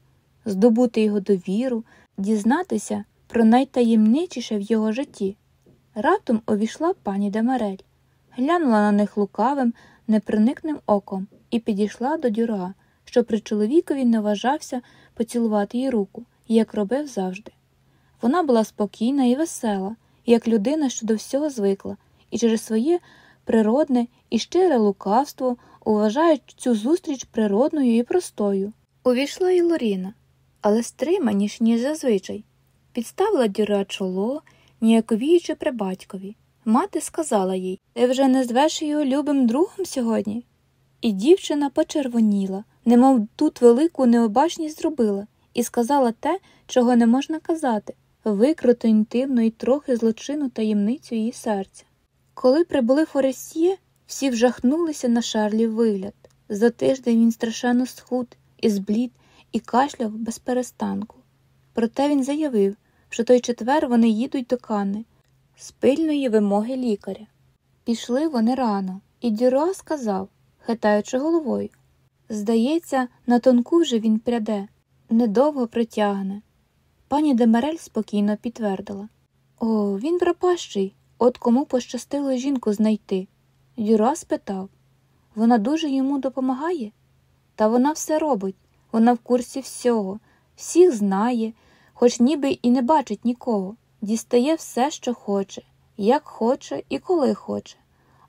здобути його довіру, дізнатися про найтаємничіше в його житті. Раптом увійшла пані Демарель, глянула на них лукавим, непроникним оком і підійшла до дюра, що при чоловікові не вважався поцілувати їй руку, як робив завжди. Вона була спокійна і весела, як людина, що до всього звикла, і через своє природне і щире лукавство вважає цю зустріч природною і простою. Увійшла і Лоріна але стриманіш, ніж зазвичай. Підставила дюра чоло, ніяковіючи при батькові. Мати сказала їй Ти вже не звеш його любим другом сьогодні. І дівчина почервоніла, немов тут велику необачність зробила, і сказала те, чого не можна казати, викрито інтимну і трохи злочинну таємницю її серця. Коли прибули Форесьє, всі вжахнулися на Шарлів вигляд. За тиждень він страшенно схуд і зблід, і кашляв без перестанку. Проте він заявив, що той четвер вони їдуть до Канни з пильної вимоги лікаря. Пішли вони рано, і Дюро сказав, хитаючи головою Здається, на тонку вже він пряде, недовго притягне. Пані Демерель спокійно підтвердила. О, він пропащий, от кому пощастило жінку знайти. Дюра спитав вона дуже йому допомагає? Та вона все робить, вона в курсі всього, всіх знає, хоч ніби і не бачить нікого, дістає все, що хоче, як хоче і коли хоче.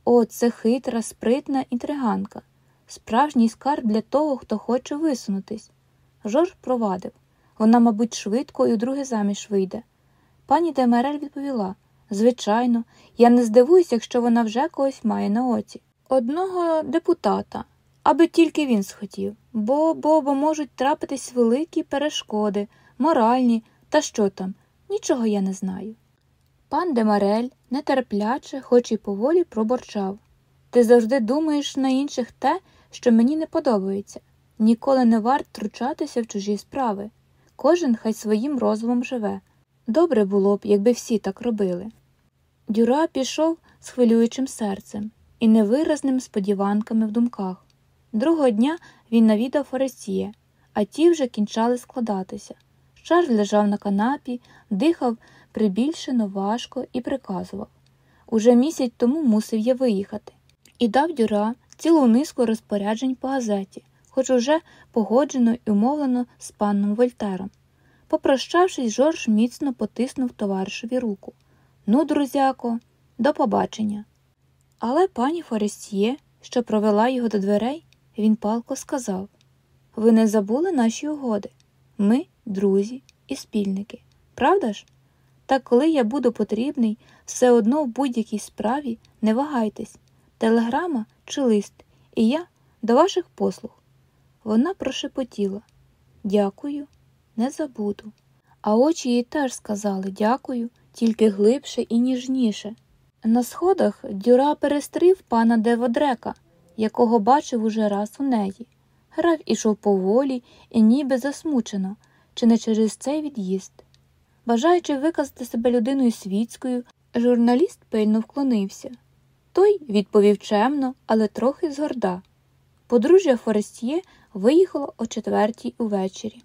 О, це хитра, спритна інтриганка, справжній скарб для того, хто хоче висунутись. Жорж провадив вона, мабуть, швидко і вдруге заміж вийде. Пані Демерель відповіла звичайно, я не здивуюсь, якщо вона вже когось має на оці. Одного депутата, аби тільки він схотів, бо бо, бо можуть трапитись великі перешкоди, моральні, та що там, нічого я не знаю. Пан Демарель нетерпляче, хоч і поволі проборчав. Ти завжди думаєш на інших те, що мені не подобається. Ніколи не варт втручатися в чужі справи. Кожен хай своїм розумом живе. Добре було б, якби всі так робили. Дюра пішов з хвилюючим серцем і невиразним сподіванками в думках. Другого дня він навідав Форестіє, а ті вже кінчали складатися. Шарль лежав на канапі, дихав прибільшено важко і приказував уже місяць тому мусив я виїхати. І дав дюра цілу низку розпоряджень по газеті, хоч уже погоджено і умовлено з паном Вольтером. Попрощавшись, Жорж міцно потиснув товаришеві руку. Ну, друзяко, до побачення. Але пані Форестіє, що провела його до дверей, він палко сказав Ви не забули наші угоди? Ми друзі і спільники. Правда ж? Та коли я буду потрібний, все одно в будь-якій справі не вагайтесь телеграма чи лист, і я до ваших послуг. Вона прошепотіла Дякую, не забуду. А очі їй теж сказали дякую, тільки глибше і ніжніше. На сходах дюра перестрів пана Деводрека, якого бачив уже раз у неї. Граф ішов поволі і ніби засмучено, чи не через цей від'їзд. Бажаючи виказати себе людиною світською, журналіст пильно вклонився. Той відповів чемно, але трохи згорда. Подружжя Форестіє виїхало о четвертій увечері.